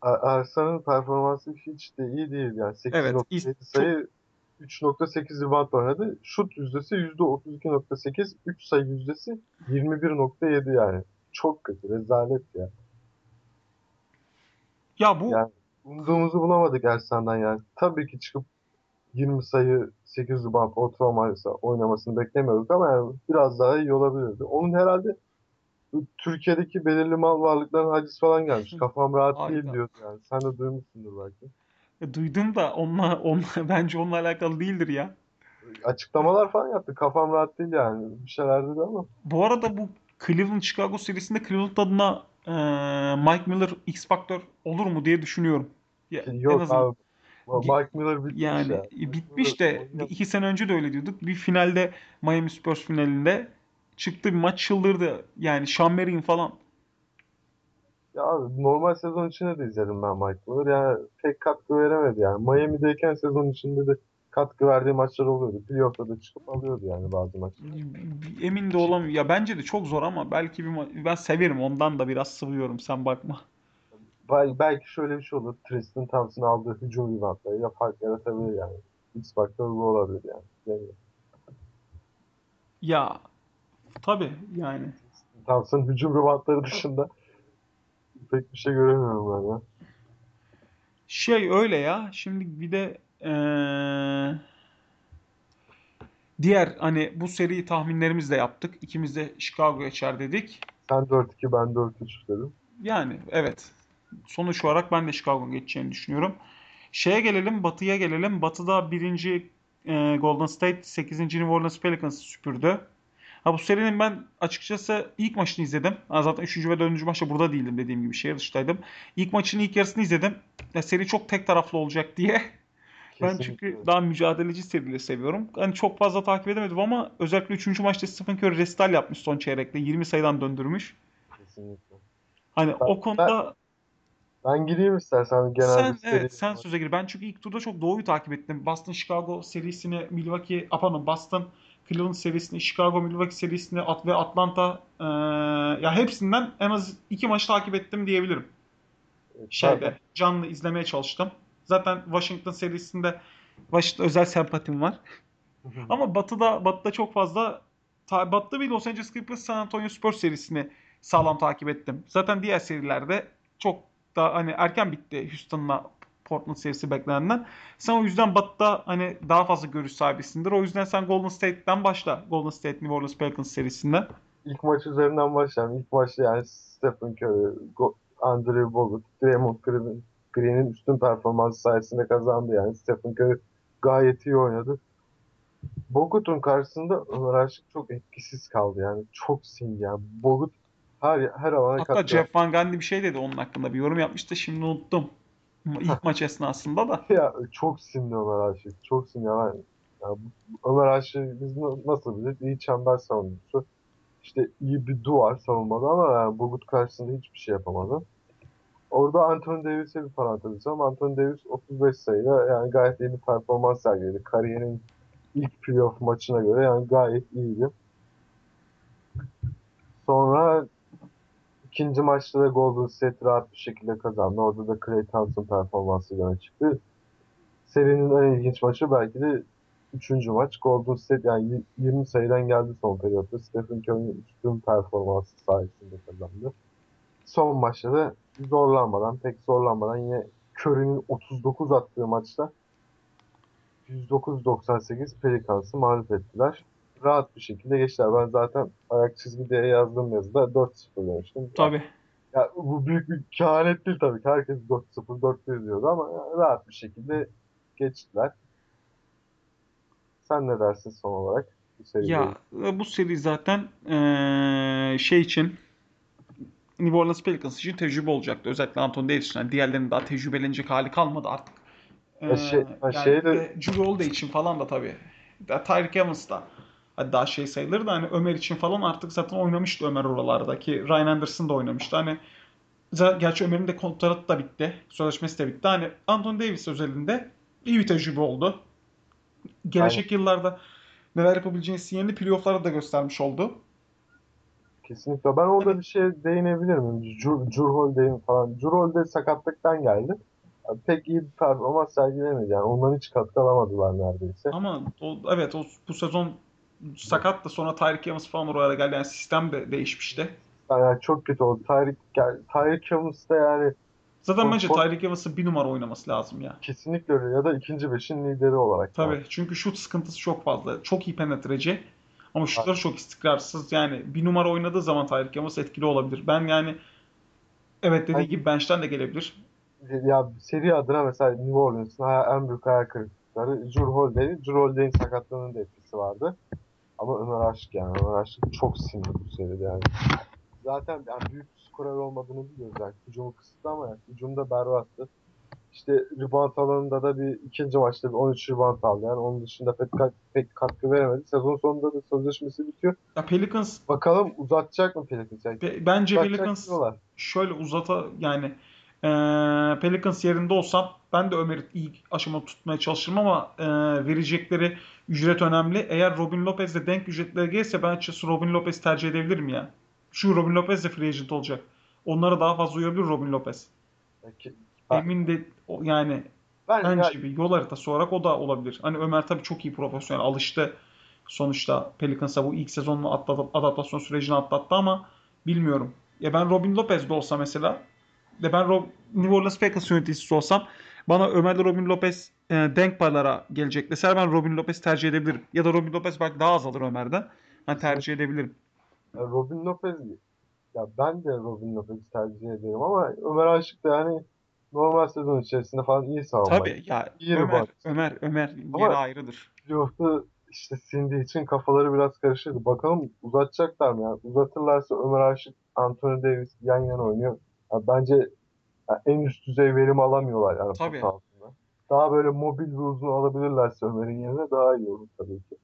[SPEAKER 2] Er- Ersan'ın performansı hiç de iyi değil yani. 8.7
[SPEAKER 1] Evet,
[SPEAKER 2] sayı 3.8 rebound oynadı. Şut yüzdesi %32.8, 3 sayı yüzdesi 21.7 yani. Çok kötü, rezalet ya.
[SPEAKER 1] Ya bu
[SPEAKER 2] Yani umduğumuzu bulamadık Ersan'dan yani. Tabii ki çıkıp 20 sayı 8 rebound ortalamaysa oynamasını beklemiyorduk ama yani biraz daha iyi olabilirdi. Onun herhalde Türkiye'deki belirli mal varlıkların haciz falan gelmiş. Kafam rahat değil diyor yani. Sen de duymuşsundur belki.
[SPEAKER 1] E, duydum da onunla, onunla bence onunla alakalı değildir ya.
[SPEAKER 2] Açıklamalar falan yaptı. Kafam rahat değil yani. Bir şeyler dedi ama.
[SPEAKER 1] Bu arada bu Cleveland Chicago serisinde Cleveland adına e, Mike Miller X Factor olur mu diye düşünüyorum. Ya, en
[SPEAKER 2] Yok
[SPEAKER 1] azından
[SPEAKER 2] abi. Mike Miller bitmiş
[SPEAKER 1] yani
[SPEAKER 2] ya.
[SPEAKER 1] e, bitmiş de iki sene önce de öyle diyorduk. Bir finalde Miami Spurs finalinde çıktı bir maç çıldırdı. Yani Sean Marion falan.
[SPEAKER 2] Ya abi normal sezon içinde de izledim ben Mike Miller. Yani pek katkı veremedi yani. Miami'deyken sezon içinde de katkı verdiği maçlar oluyordu. Playoff'ta da çıkıp alıyordu yani bazı maçları.
[SPEAKER 1] Emin de olamıyorum. Ya bence de çok zor ama belki bir ma- ben severim ondan da biraz sıvıyorum sen bakma.
[SPEAKER 2] Bel- belki şöyle bir şey olur. Tristan Thompson aldığı hücum reboundlarıyla fark yaratabilir yani. X faktör bu olabilir yani. Bilmiyorum.
[SPEAKER 1] Ya tabii yani.
[SPEAKER 2] Thompson hücum reboundları dışında pek bir şey göremiyorum ben ya.
[SPEAKER 1] Şey öyle ya. Şimdi bir de eee, diğer hani bu seri tahminlerimizi de yaptık. İkimiz de Chicago geçer dedik.
[SPEAKER 2] Sen 4-2 ben 4-3 dedim.
[SPEAKER 1] Yani evet. Sonuç olarak ben de Chicago'nun geçeceğini düşünüyorum. Şeye gelelim, Batı'ya gelelim. Batı'da birinci e, Golden State, 8. New Orleans Pelicans süpürdü. Ha bu serinin ben açıkçası ilk maçını izledim. Ha, zaten 3. ve 4. maçta burada değildim dediğim gibi şehir dışındaydım. İlk maçın ilk yarısını izledim. Ya seri çok tek taraflı olacak diye. Ben çünkü
[SPEAKER 2] Kesinlikle.
[SPEAKER 1] daha mücadeleci serileri seviyorum. Hani çok fazla takip edemedim ama özellikle 3. maçta Stephen Curry restal yapmış son çeyrekte. 20 sayıdan döndürmüş.
[SPEAKER 2] Kesinlikle.
[SPEAKER 1] Hani
[SPEAKER 2] Ben-
[SPEAKER 1] o konuda
[SPEAKER 2] Ben gireyim istersen genel
[SPEAKER 1] sen
[SPEAKER 2] bir
[SPEAKER 1] evet sen söze gir. Ben çünkü ilk turda çok Doğu'yu takip ettim. Boston Chicago serisini, Milwaukee, ah, pardon Boston Cleveland serisini, Chicago Milwaukee serisini At ve Atlanta eee, ya hepsinden en az iki maç takip ettim diyebilirim. Şeyde canlı izlemeye çalıştım. Zaten Washington serisinde Washington özel sempatim var. Ama Batı'da Batı'da çok fazla ta, Batı'da bir Los Angeles Clippers San Antonio Spurs serisini sağlam takip ettim. Zaten diğer serilerde çok da hani erken bitti Houston'la Portland serisi beklenenden. Sen o yüzden Batı'da hani daha fazla görüş sahibisindir. O yüzden sen Golden State'den başla. Golden State New Orleans Pelicans serisinden.
[SPEAKER 2] İlk maç üzerinden başlayalım. İlk maçta yani Stephen Curry, Andrew Bogut, Draymond Green- Green'in üstün performansı sayesinde kazandı yani. Stephen Curry gayet iyi oynadı. Bogut'un karşısında Ömer Aşık çok etkisiz kaldı yani. Çok sindi yani. Bogut her her alana
[SPEAKER 1] Hatta
[SPEAKER 2] katkı
[SPEAKER 1] Jeff Van Gundy bir şey dedi onun hakkında. Bir yorum yapmıştı. Şimdi unuttum. ilk maç esnasında da.
[SPEAKER 2] Ya çok sinirli Ömer Aşık. Çok sinirli. Yani, Ömer Aşık biz na- nasıl biliriz? İyi çember savunucusu. İşte iyi bir duvar savunmadı ama yani Bogut karşısında hiçbir şey yapamadı. Orada Anthony Davis'e bir parantez açacağım. Anthony Davis 35 sayıyla yani gayet iyi bir performans sergiledi. Kariyerinin ilk playoff maçına göre yani gayet iyiydi. Sonra ikinci maçta da Golden State rahat bir şekilde kazandı. Orada da Klay Thompson performansı öne çıktı. Serinin en ilginç maçı belki de üçüncü maç. Golden State yani y- 20 sayıdan geldi son periyotta. Stephen Curry'nin üstün performansı sayesinde kazandı. Son maçta da zorlanmadan, pek zorlanmadan yine Curry'nin 39 attığı maçta 109-98 Pelicans'ı mağlup ettiler. Rahat bir şekilde geçtiler. Ben zaten ayak çizgi diye yazdığım yazıda 4-0 demiştim.
[SPEAKER 1] Tabii.
[SPEAKER 2] Ya bu büyük bir kehanet değil tabii ki. Herkes 4-0, 4-1 diyordu ama rahat bir şekilde geçtiler. Sen ne dersin son olarak bu seriyle
[SPEAKER 1] Ya e, bu seri zaten eee, şey için New Orleans Pelicans için tecrübe olacaktı. Özellikle Anthony Davis için. Yani diğerlerinin daha tecrübelenecek hali kalmadı artık.
[SPEAKER 2] Ya şey-
[SPEAKER 1] yani
[SPEAKER 2] şey de-
[SPEAKER 1] Drew Holiday için falan da tabii. Tyreek Evans da hadi daha şey sayılır da hani Ömer için falan artık zaten oynamıştı Ömer oralardaki. Ryan Anderson da oynamıştı. Hani gerçi Ömer'in de kontratı da bitti. Sözleşmesi de bitti. Hani Anthony Davis özelinde iyi bir tecrübe oldu. Gelecek yıllarda neler yapabileceğini sinyalini playoff'larda da göstermiş oldu.
[SPEAKER 2] Kesinlikle. Ben orada bir şey değinebilir miyim? Jur, Jur Holiday'in falan. Jur Holiday sakatlıktan geldi. Pek iyi bir performans sergilemedi. Yani ondan hiç katkı alamadılar neredeyse.
[SPEAKER 1] Ama o, evet o bu sezon sakat da sonra Tyreek Evans falan oraya geldi. Yani sistem de değişmişti.
[SPEAKER 2] Yani çok kötü oldu. Tyreek, yani, Tyreek Evans da yani
[SPEAKER 1] Zaten
[SPEAKER 2] O-
[SPEAKER 1] bence Tyreek Evans'ın bir numara oynaması lazım ya.
[SPEAKER 2] kesinlikle öyle. Ya da ikinci beşin lideri olarak.
[SPEAKER 1] Tabii çünkü şut sıkıntısı çok fazla. Çok iyi penetreci ama şutları çok istikrarsız. Yani bir numara oynadığı zaman Tyreek Evans etkili olabilir. Ben yani evet dediği
[SPEAKER 2] Ay-
[SPEAKER 1] gibi bench'ten de gelebilir.
[SPEAKER 2] Ya seri adına mesela New Orleans'ın en büyük hayal kırıklıkları. Jrue Holiday'in sakatlığının da etkisi vardı. Ama Ömer Aşık yani. Ömer Aşık çok sinirli bu seride yani. Zaten yani büyük skorer olmadığını biliyoruz yani. Hücumu kısıtlı ama yani hücumda berbattı. İşte rebound alanında da bir ikinci maçta bir 13 rebound aldı. Yani onun dışında pek, pek katkı veremedi. Sezon sonunda da sözleşmesi bitiyor.
[SPEAKER 1] Ya Pelicans
[SPEAKER 2] Bakalım uzatacak mı Pelicans? Yani
[SPEAKER 1] be- bence Pelicans
[SPEAKER 2] diyorlar.
[SPEAKER 1] şöyle uzata yani eee, Pelicans yerinde olsam ben de Ömer'i ilk aşama tutmaya çalışırım ama eee, verecekleri ücret önemli. Eğer Robin Lopez'le denk ücretlere gelirse ben açıkçası Robin Lopez tercih edebilirim ya. Şu Robin Lopez de free agent olacak. Onlara daha fazla uyabilir Robin Lopez.
[SPEAKER 2] Peki,
[SPEAKER 1] Emin de yani
[SPEAKER 2] ben ya,
[SPEAKER 1] bence bir yol haritası olarak o da olabilir. Hani Ömer tabii çok iyi profesyonel alıştı. Sonuçta Pelicans'a bu ilk sezonun adaptasyon sürecini atlattı ama bilmiyorum. Ya ben Robin Lopez'de olsa mesela de ben Rob, New Orleans Pelicans yöneticisi olsam bana Ömer'le Robin Lopez e, denk paylara gelecek deseler ben Robin Lopez tercih edebilirim. Ya da Robin Lopez belki daha az alır Ömer'den. Ben tercih edebilirim.
[SPEAKER 2] Robin Lopez ya ben de Robin Lopez'i tercih ederim ama Ömer Aşık da yani normal sezon içerisinde falan iyi savunma.
[SPEAKER 1] Tabii ya
[SPEAKER 2] İyi
[SPEAKER 1] Ömer. Ömer, Ömer
[SPEAKER 2] Ama-
[SPEAKER 1] yeri ayrıdır.
[SPEAKER 2] Playoff'ta işte sindiği için kafaları biraz karışırdı. Bakalım uzatacaklar mı? Yani uzatırlarsa Ömer Aşık, Anthony Davis yan yana oynuyor. Ya bence ya en üst düzey verim alamıyorlar yani
[SPEAKER 1] Tabii.
[SPEAKER 2] altında. Daha böyle mobil bir uzun alabilirlerse Ömer'in yerine daha iyi olur tabii ki.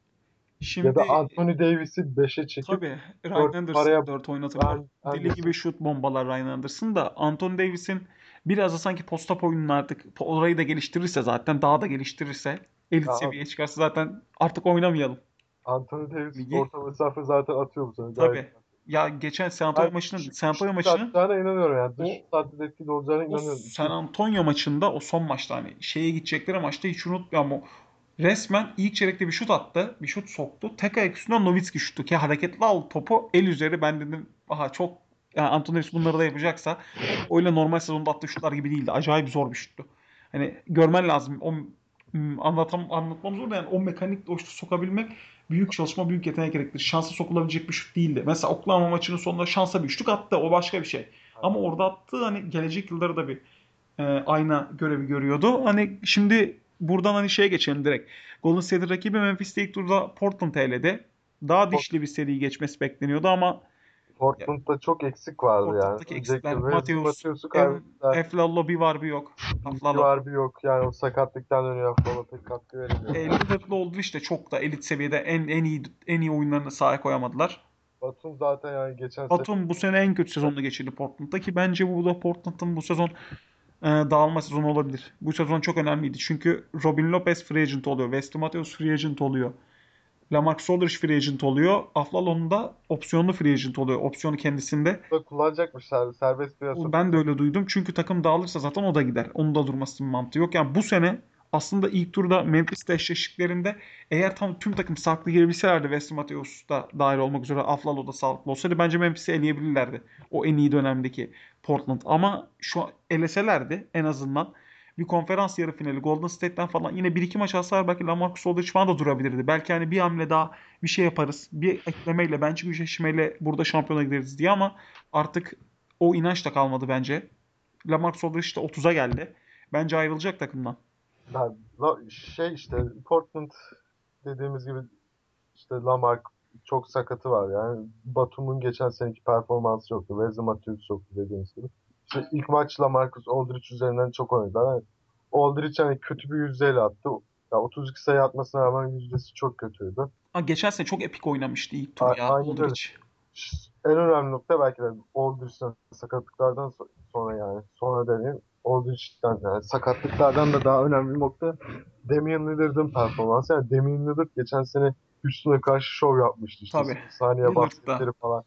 [SPEAKER 1] Şimdi
[SPEAKER 2] Ya da Anthony Davis'i 5'e çekip
[SPEAKER 1] Tabii Ryan Anderson
[SPEAKER 2] paraya-
[SPEAKER 1] 4 oynatırlar. Deli gibi şut bombalar Ryan Anderson da Anthony Davis'in biraz da sanki post-up oyununu artık orayı da geliştirirse zaten daha da geliştirirse elit
[SPEAKER 2] Ya-
[SPEAKER 1] seviyeye çıkarsa zaten artık oynamayalım.
[SPEAKER 2] Anthony Davis
[SPEAKER 1] Ligi-
[SPEAKER 2] orta mesafe zaten atıyor bu sene.
[SPEAKER 1] Tabii. Ya geçen San Antonio maçının San Antonio
[SPEAKER 2] atacağına inanıyorum yani. Dış saatte etkili olacağına inanıyorum.
[SPEAKER 1] San Antonio maçında o son maçta hani şeye gidecekleri maçta hiç unutmuyorum o resmen ilk çeyrekte bir şut attı. Bir şut soktu. Tek ayak üstünden Nowitzki şutu ki hareketli al topu el üzeri ben dedim aha çok yani Anthony Davis bunları da yapacaksa öyle normal sezonda attığı şutlar gibi değildi. Acayip zor bir şuttu. Hani görmen lazım. O anlatam anlatmam zor da yani o mekanikle o şutu sokabilmek büyük çalışma, büyük yetenek gerektirir. Şansa sokulabilecek bir şut değildi. Mesela Oklahoma maçının sonunda şansa bir üçlük attı. O başka bir şey. Ama orada attığı hani gelecek yılları da bir e, ayna görevi görüyordu. Hani şimdi buradan hani şeye geçelim direkt. Golden State rakibi Memphis'te ilk turda Portland eledi. Daha dişli bir seri geçmesi bekleniyordu ama
[SPEAKER 2] Portland'da çok eksik vardı yani.
[SPEAKER 1] Portland'daki eksikler,
[SPEAKER 2] Özellikle Wesley
[SPEAKER 1] Mateus,
[SPEAKER 2] Matthews'u kaybettiler.
[SPEAKER 1] Bir var bir yok.
[SPEAKER 2] Bir
[SPEAKER 1] Aflalo.
[SPEAKER 2] var bir yok. Yani o sakatlıktan dönüyor. Aflalo pek katkı veremiyor.
[SPEAKER 1] E, Lillard'la oldu işte çok da elit seviyede en en iyi en iyi oyunlarını sahaya koyamadılar.
[SPEAKER 2] Batum zaten yani geçen sene
[SPEAKER 1] Batum bu sene en kötü sezonunu geçirdi Portland'da ki bence bu da Portland'ın bu sezon e, dağılma sezonu olabilir. Bu sezon çok önemliydi çünkü Robin Lopez free agent oluyor. Wesley Matthews free agent oluyor. Lamarcus Aldridge free agent oluyor. Aflalo'nun da opsiyonlu free agent oluyor. Opsiyonu kendisinde.
[SPEAKER 2] da kullanacakmış ser- serbest piyasa.
[SPEAKER 1] Ben de öyle duydum. Çünkü takım dağılırsa zaten o da gider. Onun da durmasının mantığı yok. Yani bu sene aslında ilk turda Memphis'te eşleştiklerinde eğer tam tüm takım sağlıklı girebilselerdi Wesley Matthews da dahil olmak üzere Aflalo da sağlıklı olsaydı bence Memphis'i eleyebilirlerdi. O en iyi dönemdeki Portland. Ama şu an eleselerdi en azından bir konferans yarı finali Golden State'ten falan yine bir iki maç alsalar belki Lamarcus Aldridge falan da durabilirdi. Belki hani bir hamle daha bir şey yaparız. Bir eklemeyle bence güçleşmeyle burada şampiyona gideriz diye ama artık o inanç da kalmadı bence. Lamarcus Aldridge de 30'a geldi. Bence ayrılacak takımdan.
[SPEAKER 2] La- şey işte Portland dediğimiz gibi işte Lamar çok sakatı var yani. Batum'un geçen seneki performansı yoktu. Wesley Matthews yoktu dediğimiz gibi. İşte ilk maç Lamarcus Aldridge üzerinden çok oynadılar. Yani Aldridge hani kötü bir yüzdeyle attı. Ya 32 sayı atmasına rağmen yüzdesi çok kötüydü.
[SPEAKER 1] Ha, geçen sene çok epik oynamıştı ilk tur ya. Aldridge.
[SPEAKER 2] En önemli nokta belki de Aldridge'den sakatlıklardan so- sonra yani sonra demeyeyim Aldridge'den yani sakatlıklardan da daha önemli nokta Damian Lillard'ın performansı. Yani Damian Lillard geçen sene Houston'a karşı şov yapmıştı işte.
[SPEAKER 1] Tabii.
[SPEAKER 2] Saniye basketleri falan.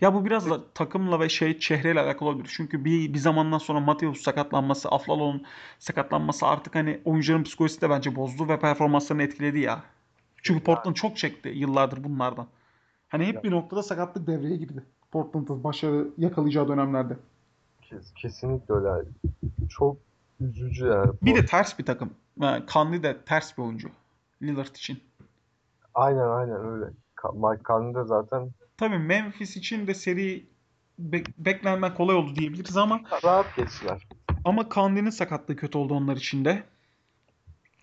[SPEAKER 1] Ya bu biraz da takımla ve şey çehreyle alakalı olabilir. Çünkü bir bir zamandan sonra Mateus sakatlanması, Aflalo'nun sakatlanması artık hani oyuncuların psikolojisi de bence bozdu ve performanslarını etkiledi ya. Çünkü Portland çok çekti yıllardır bunlardan. Hani hep
[SPEAKER 2] Ya.
[SPEAKER 1] bir noktada sakatlık devreye girdi. Portland'ın başarı yakalayacağı dönemlerde.
[SPEAKER 2] Kes- kesinlikle öyle. Çok üzücü yani.
[SPEAKER 1] Bir de ters bir takım. Yani Conley de ters bir oyuncu. Lillard için.
[SPEAKER 2] Aynen aynen öyle. Mike Conley de zaten
[SPEAKER 1] Tabii Memphis için de seri be- beklenmen kolay oldu diyebiliriz ama
[SPEAKER 2] rahat geçtiler.
[SPEAKER 1] ama Conley'nin sakatlığı kötü oldu onlar için de.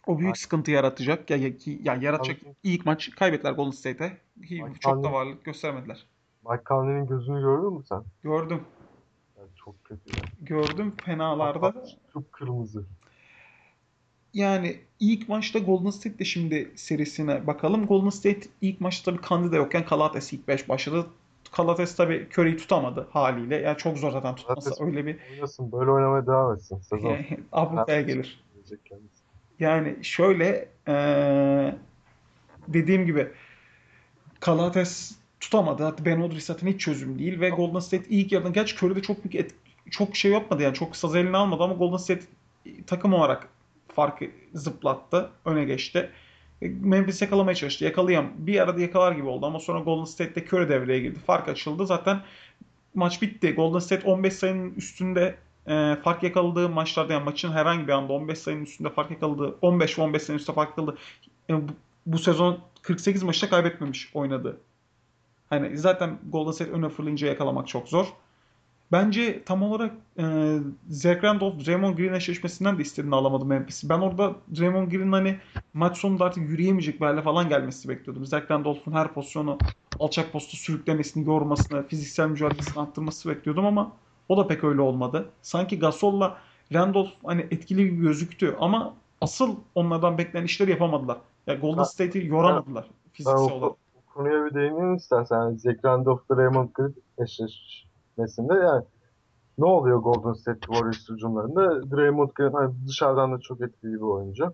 [SPEAKER 1] O büyük
[SPEAKER 2] Aynen.
[SPEAKER 1] sıkıntı yaratacak. Ya, ya, ya yaratacak
[SPEAKER 2] Conley-
[SPEAKER 1] ilk maç kaybettiler Golden State'e. Çok da varlık göstermediler.
[SPEAKER 2] Mike Conley'nin gözünü gördün mü sen?
[SPEAKER 1] Gördüm.
[SPEAKER 2] Yani çok kötü.
[SPEAKER 1] Gördüm fenalarda.
[SPEAKER 2] Çok kırmızı.
[SPEAKER 1] Yani ilk maçta Golden State'de şimdi serisine bakalım. Golden State ilk maçta tabii Candida yokken Kalates ilk 5 başladı. Kalates tabii Curry'i tutamadı haliyle. Yani çok zor zaten tutması.
[SPEAKER 2] Kalates-
[SPEAKER 1] Öyle bir
[SPEAKER 2] Oynasın böyle oynamaya devam etsin. Sezon
[SPEAKER 1] gelir. Yani şöyle eee, dediğim gibi Kalates tutamadı. Hatta Ben Odrick zaten hiç çözüm değil ve Golden State ilk yarıdan gerçi Curry'de çok büyük et- çok şey yapmadı yani çok saz eline almadı ama Golden State takım olarak farkı zıplattı. Öne geçti. E, Memphis yakalamaya çalıştı. Yakalayam. Bir arada yakalar gibi oldu ama sonra Golden State'de Curry devreye girdi. Fark açıldı. Zaten maç bitti. Golden State 15 sayının üstünde e, fark yakaladığı maçlarda yani maçın herhangi bir anda 15 sayının üstünde fark yakaladığı 15 ve 15 sayının üstünde fark yakaladığı e, bu, bu sezon 48 maçta kaybetmemiş oynadı. Hani zaten Golden State öne fırlayınca yakalamak çok zor. Bence tam olarak e, Zach Randolph, Draymond Green eşleşmesinden de istediğini alamadı Memphis. Ben orada Draymond Green'in hani maç sonunda artık yürüyemeyecek bir hale falan gelmesi bekliyordum. Zach Randolph'un her pozisyonu alçak postu sürüklemesini, yormasını, fiziksel mücadelesini arttırması bekliyordum ama o da pek öyle olmadı. Sanki Gasol'la Randolph hani etkili gibi gözüktü ama asıl onlardan beklenen işleri yapamadılar. Yani Golden State'i yoramadılar
[SPEAKER 2] Ben
[SPEAKER 1] fiziksel
[SPEAKER 2] o,
[SPEAKER 1] olarak.
[SPEAKER 2] o konuya bir değineyim istersen. Zach Randolph, Draymond Green eşleşmesinde yani ne oluyor Golden State Warriors hücumlarında? Draymond Green hani dışarıdan da çok etkili bir oyuncu.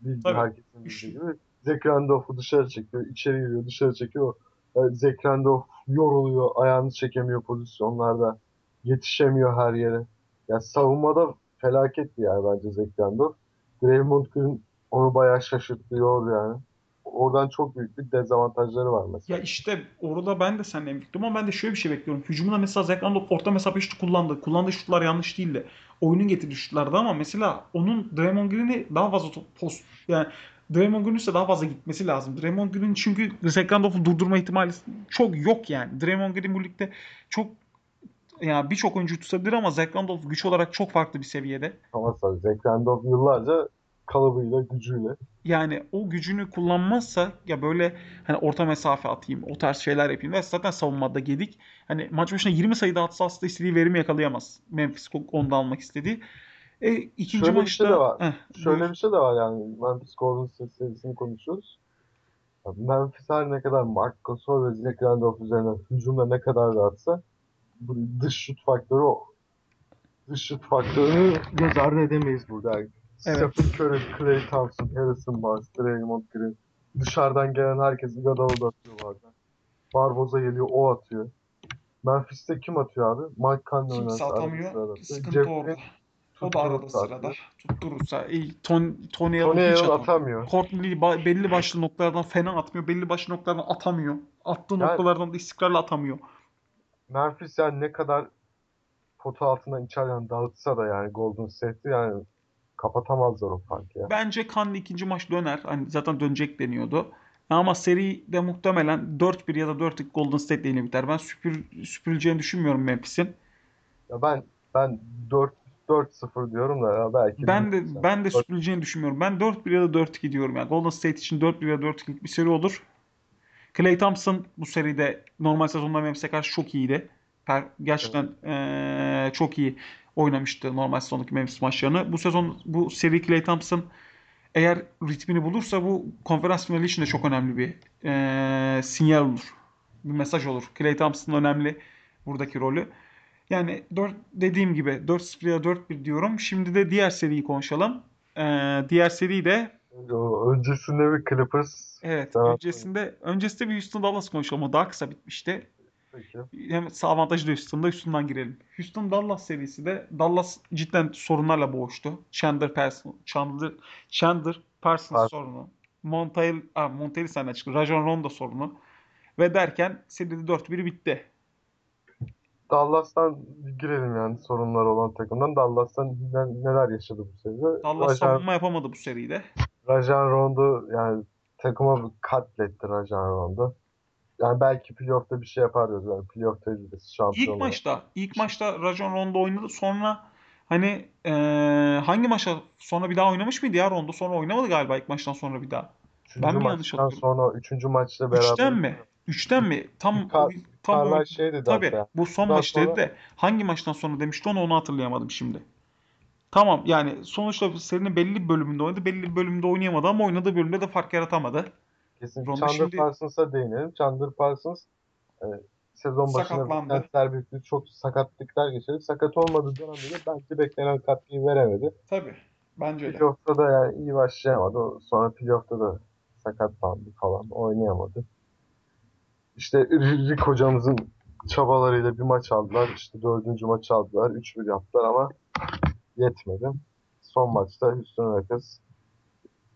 [SPEAKER 2] Bildiği
[SPEAKER 1] Tabii.
[SPEAKER 2] herkesin bildiği gibi. Zach Randolph'u dışarı çekiyor, içeri giriyor, dışarı çekiyor. Yani Zach Randolph yoruluyor, ayağını çekemiyor pozisyonlarda. Yetişemiyor her yere. Yani savunmada felaketti yani bence Zach Randolph. Draymond Green onu bayağı şaşırtıyor yani. Oradan çok büyük bir dezavantajları var mesela.
[SPEAKER 1] Ya işte orada ben de seninle birlikteyim ama ben de şöyle bir şey bekliyorum. Hücumda mesela Zach Randolph orta mesafe şutu kullandı. Kullandığı şutlar yanlış değildi. Oyunun getirdiği şutlardı ama mesela onun Draymond Green'i daha fazla post yani Draymond Green'in ise daha fazla gitmesi lazım. Draymond Green çünkü Zach Randolph'u durdurma ihtimali çok yok yani. Draymond Green bu ligde çok yani birçok oyuncu tutabilir ama Zach Randolph güç olarak çok farklı bir seviyede.
[SPEAKER 2] Ama Zach Randolph yıllarca kalıbıyla, gücüyle.
[SPEAKER 1] Yani o gücünü kullanmazsa ya böyle hani orta mesafe atayım, o tarz şeyler yapayım. Ve zaten savunmada gedik. Hani maç başına 20 sayıda atsa aslında istediği verimi yakalayamaz. Memphis onda almak istediği. E, ikinci
[SPEAKER 2] Şöyle bir şey de
[SPEAKER 1] maçta
[SPEAKER 2] var.
[SPEAKER 1] Heh,
[SPEAKER 2] Şöyle
[SPEAKER 1] buyur.
[SPEAKER 2] bir şey de var yani. Memphis Golden State serisini konuşuyoruz. Memphis her ne kadar Marc Gasol ve Zach Randolph üzerinden hücumda ne kadar da atsa bu dış şut faktörü o. Dış şut faktörünü göz ardı edemeyiz burada.
[SPEAKER 1] Evet.
[SPEAKER 2] Stephen Curry, Klay Thompson, Harrison Barnes, Draymond Green. Dışarıdan gelen herkes Iguodala da atıyor bazen. Barboza geliyor, o atıyor. Memphis'te kim atıyor abi? Mike Conley
[SPEAKER 1] Kimse
[SPEAKER 2] oynarsa arada
[SPEAKER 1] atamıyor. Sıkıntı
[SPEAKER 2] Jeff
[SPEAKER 1] orada. O da arada sırada.
[SPEAKER 2] atıyor.
[SPEAKER 1] Tutturursa. E, Ton, Tony Allen
[SPEAKER 2] Tony
[SPEAKER 1] hiç
[SPEAKER 2] Allen
[SPEAKER 1] atamıyor.
[SPEAKER 2] atamıyor.
[SPEAKER 1] Courtney belli başlı noktalardan fena atmıyor. Belli başlı noktalardan atamıyor. Attığı
[SPEAKER 2] Yani
[SPEAKER 1] noktalardan da istikrarla atamıyor.
[SPEAKER 2] Memphis yani ne kadar pota altından içeriden dağıtsa da yani Golden State'i yani kapatamazlar o farkı ya.
[SPEAKER 1] Bence Conley ikinci maç döner. Hani zaten dönecek deniyordu. Ama seri de muhtemelen 4-1 ya da 4-2 Golden State ile biter. Ben süpür, süpürüleceğini düşünmüyorum Memphis'in.
[SPEAKER 2] Ya ben ben 4 4-0 diyorum da ya belki
[SPEAKER 1] Ben de
[SPEAKER 2] yani.
[SPEAKER 1] ben de
[SPEAKER 2] 4
[SPEAKER 1] süpürüleceğini düşünmüyorum. Ben 4-1 ya da 4-2 diyorum. Yani Golden State için 4-1 ya da 4-2'lik bir seri olur. Klay Thompson bu seride normal sezonda Memphis'e karşı çok iyiydi. Per-
[SPEAKER 2] evet.
[SPEAKER 1] gerçekten eee, çok iyi oynamıştı normal sezondaki Memphis maçlarını. Bu sezon bu seri Klay Thompson eğer ritmini bulursa bu konferans finali için de çok önemli bir eee, sinyal olur. Bir mesaj olur. Klay Thompson'ın önemli buradaki rolü. Yani 4 dediğim gibi 4-0 ya da 4-1 diyorum. Şimdi de diğer seriyi konuşalım. Eee, diğer seri de
[SPEAKER 2] öncesinde bir Clippers
[SPEAKER 1] evet öncesinde öncesinde bir Houston Dallas konuşalım. O daha kısa bitmişti.
[SPEAKER 2] Peki.
[SPEAKER 1] Hem avantajlı Houston'da üstünden girelim. Houston Dallas serisi de Dallas cidden sorunlarla boğuştu. Chandler Parsons, Chandler, Chandler Parsons
[SPEAKER 2] Parsons.
[SPEAKER 1] sorunu. Montail, ah, Montail senden çıktı. Rajon Rondo sorunu. Ve derken seride 4-1 bitti.
[SPEAKER 2] Dallas'tan girelim yani sorunları olan takımdan. Dallas'tan ne- neler yaşadı bu seride?
[SPEAKER 1] Dallas
[SPEAKER 2] Rajan,
[SPEAKER 1] savunma yapamadı bu seride.
[SPEAKER 2] Rajan Rondo yani takıma katletti Rajan Rondo. Yani belki playoff'ta bir şey yapar diyoruz. Yani playoff tecrübesi,
[SPEAKER 1] İlk
[SPEAKER 2] şampiyonluğu.
[SPEAKER 1] maçta, ilk maçta Rajon Rondo oynadı. Sonra hani eee, hangi maça sonra bir daha oynamış mıydı ya Rondo? Sonra oynamadı galiba ilk maçtan sonra bir daha.
[SPEAKER 2] Üçüncü
[SPEAKER 1] Ben mi yanlış hatırlıyorum?
[SPEAKER 2] sonra üçüncü maçta beraber
[SPEAKER 1] Üçten mi? Üçten mi? Tam
[SPEAKER 2] Kar,
[SPEAKER 1] tam
[SPEAKER 2] Karlar
[SPEAKER 1] o
[SPEAKER 2] şey dedi
[SPEAKER 1] tabii
[SPEAKER 2] hatta.
[SPEAKER 1] bu son
[SPEAKER 2] Bundan
[SPEAKER 1] maç dedi
[SPEAKER 2] sonra
[SPEAKER 1] de hangi maçtan sonra demişti onu onu hatırlayamadım şimdi. Tamam yani sonuçta serinin belli bir bölümünde oynadı. Belli bir bölümünde oynayamadı ama oynadığı bölümde de fark yaratamadı.
[SPEAKER 2] Kesin Chandler
[SPEAKER 1] şimdi
[SPEAKER 2] Parsons'a değinelim. Chandler Parsons e, sezon başında beklentiler büyüktü. Çok sakatlıklar geçirdi. Sakat olmadığı dönemde de bence beklenen katkıyı veremedi.
[SPEAKER 1] Tabii. Bence de.
[SPEAKER 2] Playoff'ta da yani iyi başlayamadı. Sonra playoff'ta da sakatlandı falan. Oynayamadı. İşte Rick hocamızın çabalarıyla bir maç aldılar. İşte dördüncü maçı aldılar. 3-1 yaptılar ama yetmedi. Son maçta Houston Rockets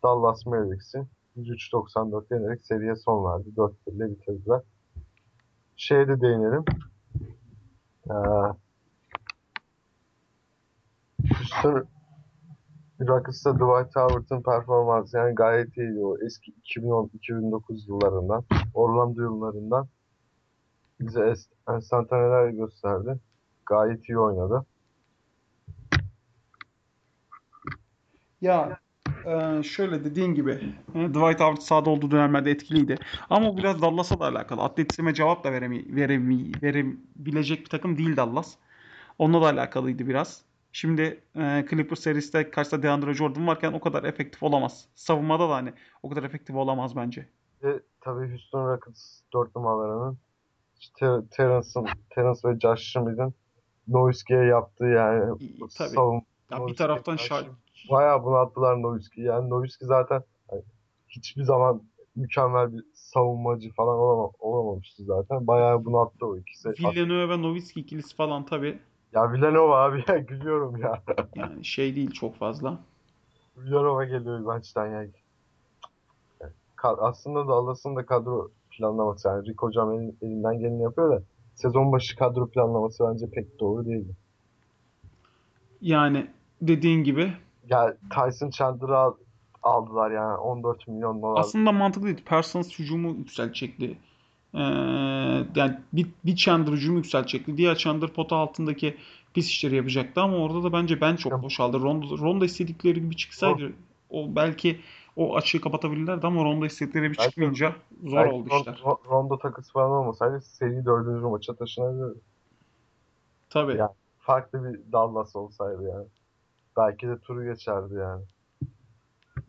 [SPEAKER 2] Dallas Mavericks'i 103-94 yenerek seriye son verdi. 4-1 ile bitirdiler. Şeye de değinelim. Ee, Houston Rockets'ta Dwight Howard'ın performansı yani gayet iyiydi o eski 2010-2009 yıllarından, Orlando yıllarından bize enstantaneler gösterdi. Gayet iyi oynadı.
[SPEAKER 1] Ya e, şöyle dediğin gibi e, Dwight Howard sahada olduğu dönemlerde etkiliydi. Ama o biraz Dallas'a da alakalı. Atletizme cevap da veremi, veremi, verebilecek bir takım değil Dallas. Onunla da alakalıydı biraz. Şimdi e, Clippers serisinde karşısında DeAndre Jordan varken o kadar efektif olamaz. Savunmada da hani o kadar efektif olamaz bence.
[SPEAKER 2] Ve tabii Houston Rockets 4 numaralarının işte Terrence'ın, Terrence ve Josh Smith'in Nowitzki'ye yaptığı yani
[SPEAKER 1] İyi, tabii.
[SPEAKER 2] savunma
[SPEAKER 1] Ya bir taraftan şart
[SPEAKER 2] bayağı bunalttılar Nowitzki'yi. Yani Nowitzki zaten hani hiçbir zaman mükemmel bir savunmacı falan olama, olamamıştı zaten. Bayağı bunalttı o ikisi.
[SPEAKER 1] Villeneuve ve Nowitzki ikilisi falan tabii.
[SPEAKER 2] Ya Villanova abi ya gülüyorum ya.
[SPEAKER 1] Yani şey değil çok fazla.
[SPEAKER 2] Villanova geliyor maçtan ya. Ka- Aslında Dallas'ın da kadro planlaması yani Rick hocam elin- elinden geleni yapıyor da sezon başı kadro planlaması bence pek doğru değildi.
[SPEAKER 1] Yani dediğin gibi
[SPEAKER 2] Ya Tyson Chandler'ı al- aldılar yani 14 milyon dolar.
[SPEAKER 1] aslında mantıklıydı. Parsons hücumu yükseltecekti. Ee, yani bir, bir Chandler hücumu yükseltecekti. Diğer Chandler pota altındaki pis işleri yapacaktı ama orada da bence ben çok boşaldı. Rondo, Rondo istedikleri gibi çıksaydı O belki o açığı kapatabilirlerdi ama Rondo istedikleri
[SPEAKER 2] Belki-
[SPEAKER 1] çıkmayınca zor
[SPEAKER 2] Belki
[SPEAKER 1] oldu işler.
[SPEAKER 2] Ron- Rondo takısı falan olmasaydı seri dördüncü maça taşınabilirdi.
[SPEAKER 1] Tabii.
[SPEAKER 2] Ya. Farklı bir Dallas olsaydı yani. Belki de turu geçerdi yani.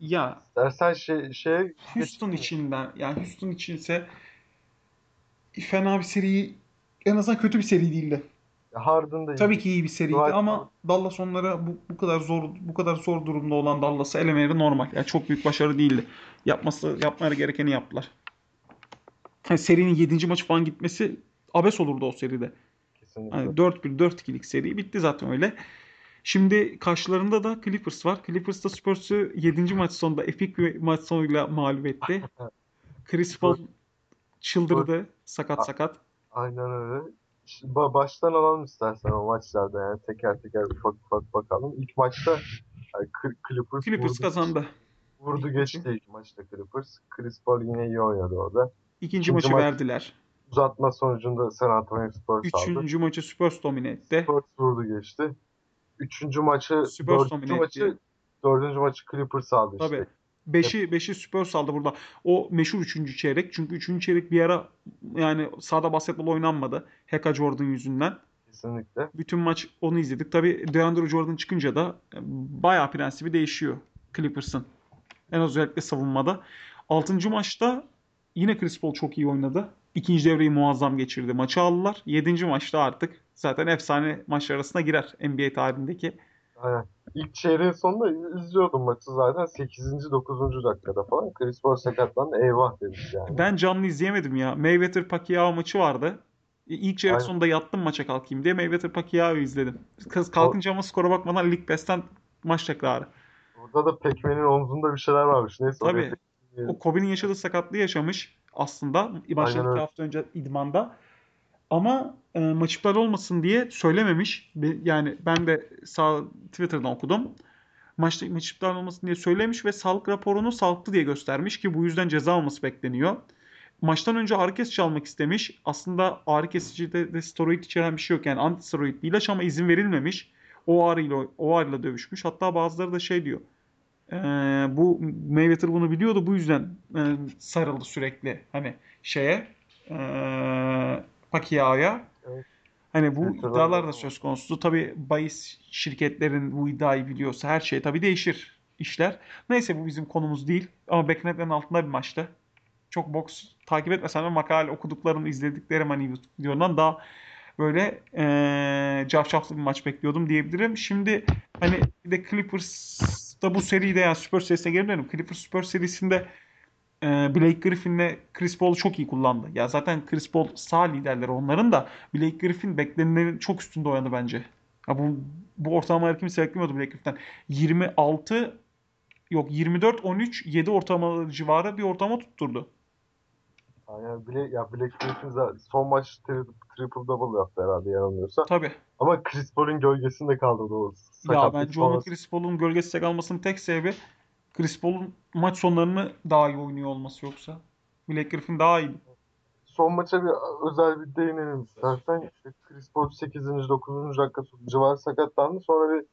[SPEAKER 1] Ya
[SPEAKER 2] İstersen şey, şeye
[SPEAKER 1] Houston içinden yani Houston içinse fena bir seri en azından kötü bir seri değildi.
[SPEAKER 2] Harden da.
[SPEAKER 1] Tabii ki iyi bir seriydi
[SPEAKER 2] Dwight-
[SPEAKER 1] ama Dallas onlara bu, bu kadar zor bu kadar zor durumda olan Dallas'ı elemeleri normal. Yani çok büyük başarı değildi. Yapması yapmaları gerekeni yaptılar. Yani serinin 7. maçı falan gitmesi abes olurdu o seride.
[SPEAKER 2] Kesinlikle.
[SPEAKER 1] Yani 4-1 4-2'lik seri bitti zaten öyle. Şimdi karşılarında da Clippers var. Clippers da Spurs'u 7. maç sonunda epik bir maç sonuyla mağlup etti. Chris Paul çıldırdı sakat sakat.
[SPEAKER 2] Aynen öyle. Şimdi ba- baştan alalım istersen o maçlarda yani teker teker ufak ufak bakalım. İlk maçta yani Cl- Clippers,
[SPEAKER 1] Clippers
[SPEAKER 2] vurdu,
[SPEAKER 1] kazandı.
[SPEAKER 2] vurdu
[SPEAKER 1] İlk
[SPEAKER 2] geçti ilk maçta Clippers. Chris Paul yine iyi oynadı orada.
[SPEAKER 1] İkinci
[SPEAKER 2] İkinci
[SPEAKER 1] maçı
[SPEAKER 2] maç-
[SPEAKER 1] verdiler.
[SPEAKER 2] Uzatma sonucunda San Antonio Spurs aldı.
[SPEAKER 1] Üçüncü maçı Spurs domine etti.
[SPEAKER 2] Spurs vurdu geçti. Üçüncü maçı,
[SPEAKER 1] Spurs
[SPEAKER 2] dördüncü maçı,
[SPEAKER 1] etti.
[SPEAKER 2] dördüncü maçı Clippers aldı işte.
[SPEAKER 1] Tabii. Beşi, beşi Spurs aldı burada. O meşhur üçüncü çeyrek. Çünkü üçüncü çeyrek bir ara yani sahada basketbol oynanmadı. Heka Jordan yüzünden.
[SPEAKER 2] Kesinlikle.
[SPEAKER 1] Bütün maç onu izledik. Tabii DeAndre Jordan çıkınca da e, bayağı prensibi değişiyor Clippers'ın. En özellikle savunmada. Altıncı maçta yine Chris Paul çok iyi oynadı. İkinci devreyi muazzam geçirdi. Maçı aldılar. Yedinci maçta artık zaten efsane maçlar arasına girer NBA tarihindeki.
[SPEAKER 2] Aynen. İlk çeyreğin sonunda izliyordum maçı zaten 8. 9. dakikada falan. Chris Paul sakatlandı. Eyvah dedik yani.
[SPEAKER 1] Ben canlı izleyemedim ya. Mayweather Pacquiao maçı vardı. İlk çeyrek
[SPEAKER 2] Aynen.
[SPEAKER 1] sonunda yattım maça kalkayım diye Mayweather Pacquiao'yu izledim. Kız kalkınca ama skora bakmadan Lig Pass'ten maç tekrarı.
[SPEAKER 2] Orada da Pekmen'in omzunda bir şeyler varmış. Neyse
[SPEAKER 1] Tabii. O Kobe'nin yaşadığı sakatlığı yaşamış aslında. İki
[SPEAKER 2] öyle.
[SPEAKER 1] hafta önce idmanda. Ama e, maç iptal olmasın diye söylememiş. Yani ben de sağ Twitter'dan okudum. Maçta maç iptal olmasın diye söylemiş ve sağlık raporunu sağlıklı diye göstermiş ki bu yüzden ceza alması bekleniyor. Maçtan önce ağrı kesici almak istemiş. Aslında ağrı kesicide de steroid içeren bir şey yok. Yani antisteroid bir ilaç ama izin verilmemiş. O ağrıyla, o ağrıyla dövüşmüş. Hatta bazıları da şey diyor. Ee, bu Mayweather bunu biliyordu. Bu yüzden e, sarıldı sürekli hani şeye e, Pacquiao'ya.
[SPEAKER 2] Evet.
[SPEAKER 1] Hani bu
[SPEAKER 2] Twitter'da
[SPEAKER 1] iddialar
[SPEAKER 2] da
[SPEAKER 1] söz konusu. Tabii bahis şirketlerin bu iddiayı biliyorsa her şey tabii değişir işler. Neyse bu bizim konumuz değil. Ama beklentilerin altında bir maçtı. Çok boks takip etmesem de makale okuduklarım, izlediklerim hani YouTube videolarından daha böyle eee cafcaflı bir maç bekliyordum diyebilirim. Şimdi hani bir de Clippers'ta bu seride yani Spurs serisine geri dönelim. Clippers Spurs serisinde eee, Blake Griffin'le Chris Paul'u çok iyi kullandı. Ya zaten Chris Paul sağ liderleri onların da Blake Griffin beklenenin çok üstünde oynadı bence. Ya bu bu ortalamaları kimse beklemiyordu Blake Griffin'den. 26 yok 24 13 7 ortalamaları civarı bir ortalama tutturdu.
[SPEAKER 2] Aynen Black, ya Black Griffin son maç tri- triple double yaptı herhalde yanılmıyorsa.
[SPEAKER 1] Tabii.
[SPEAKER 2] Ama Chris Paul'un gölgesinde kaldırdı o
[SPEAKER 1] Ya
[SPEAKER 2] sakatlık
[SPEAKER 1] bence onun
[SPEAKER 2] sonrası.
[SPEAKER 1] Chris Paul'un gölgesi kalmasının tek sebebi Chris Paul'un maç sonlarını daha iyi oynuyor olması yoksa. Blake Griffin daha iyi.
[SPEAKER 2] Son maça bir özel bir değinelim istersen. İşte Chris Paul 8. 9. dakika civarı sakatlandı. Sonra bir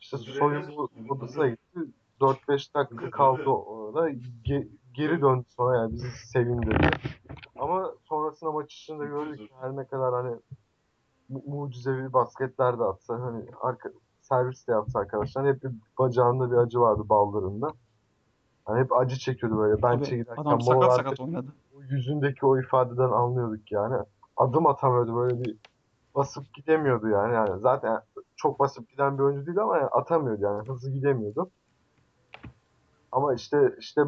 [SPEAKER 2] işte soyunma odasına gitti. 4-5 dakika kaldı orada. Ge- geri döndü sonra yani bizi sevindirdi. Ama sonrasında maç içinde gördük ki her ne kadar hani mu- mucizevi basketler de atsa hani arka, servis de yapsa arkadaşlar hep bir bacağında bir acı vardı baldırında. Hani hep acı çekiyordu böyle.
[SPEAKER 1] Tabii,
[SPEAKER 2] giderken
[SPEAKER 1] adam sakat sakat oynadı.
[SPEAKER 2] o yüzündeki o ifadeden anlıyorduk yani. Adım atamıyordu böyle bir basıp gidemiyordu yani. yani zaten çok basıp giden bir oyuncu değil ama yani atamıyordu yani hızlı gidemiyordu. Ama işte işte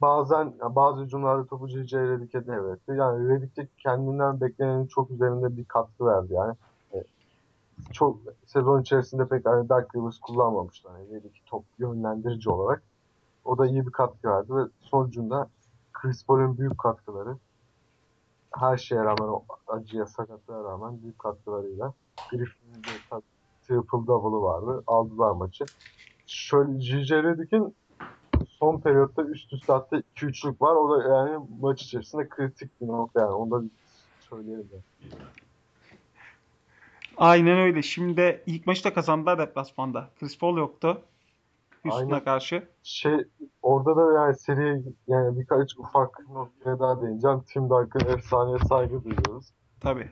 [SPEAKER 2] bazen bazı hücumlarda topu C.J. Redick'e devretti. Yani Redick de kendinden beklenenin çok üzerinde bir katkı verdi yani. E, Çok sezon içerisinde pek hani Dark Rivers kullanmamıştı. Yani Redick top yönlendirici olarak. O da iyi bir katkı verdi ve sonucunda Chris Paul'un büyük katkıları her şeye rağmen o acıya sakatlığa rağmen büyük katkılarıyla Griffin'in triple double'ı vardı. Aldılar maçı. Şöyle J.J. Redick'in son periyotta üst üste attığı 2-3'lük var. O da yani maç içerisinde kritik bir nokta yani. Onu da söyleyelim. Yani.
[SPEAKER 1] Aynen öyle. Şimdi ilk maçı da kazandılar deplasmanda. Chris Paul yoktu. Houston'a karşı.
[SPEAKER 2] Şey orada da yani seriye yani birkaç ufak noktaya daha değineceğim. Tim Duncan efsaneye saygı duyuyoruz.
[SPEAKER 1] Tabii.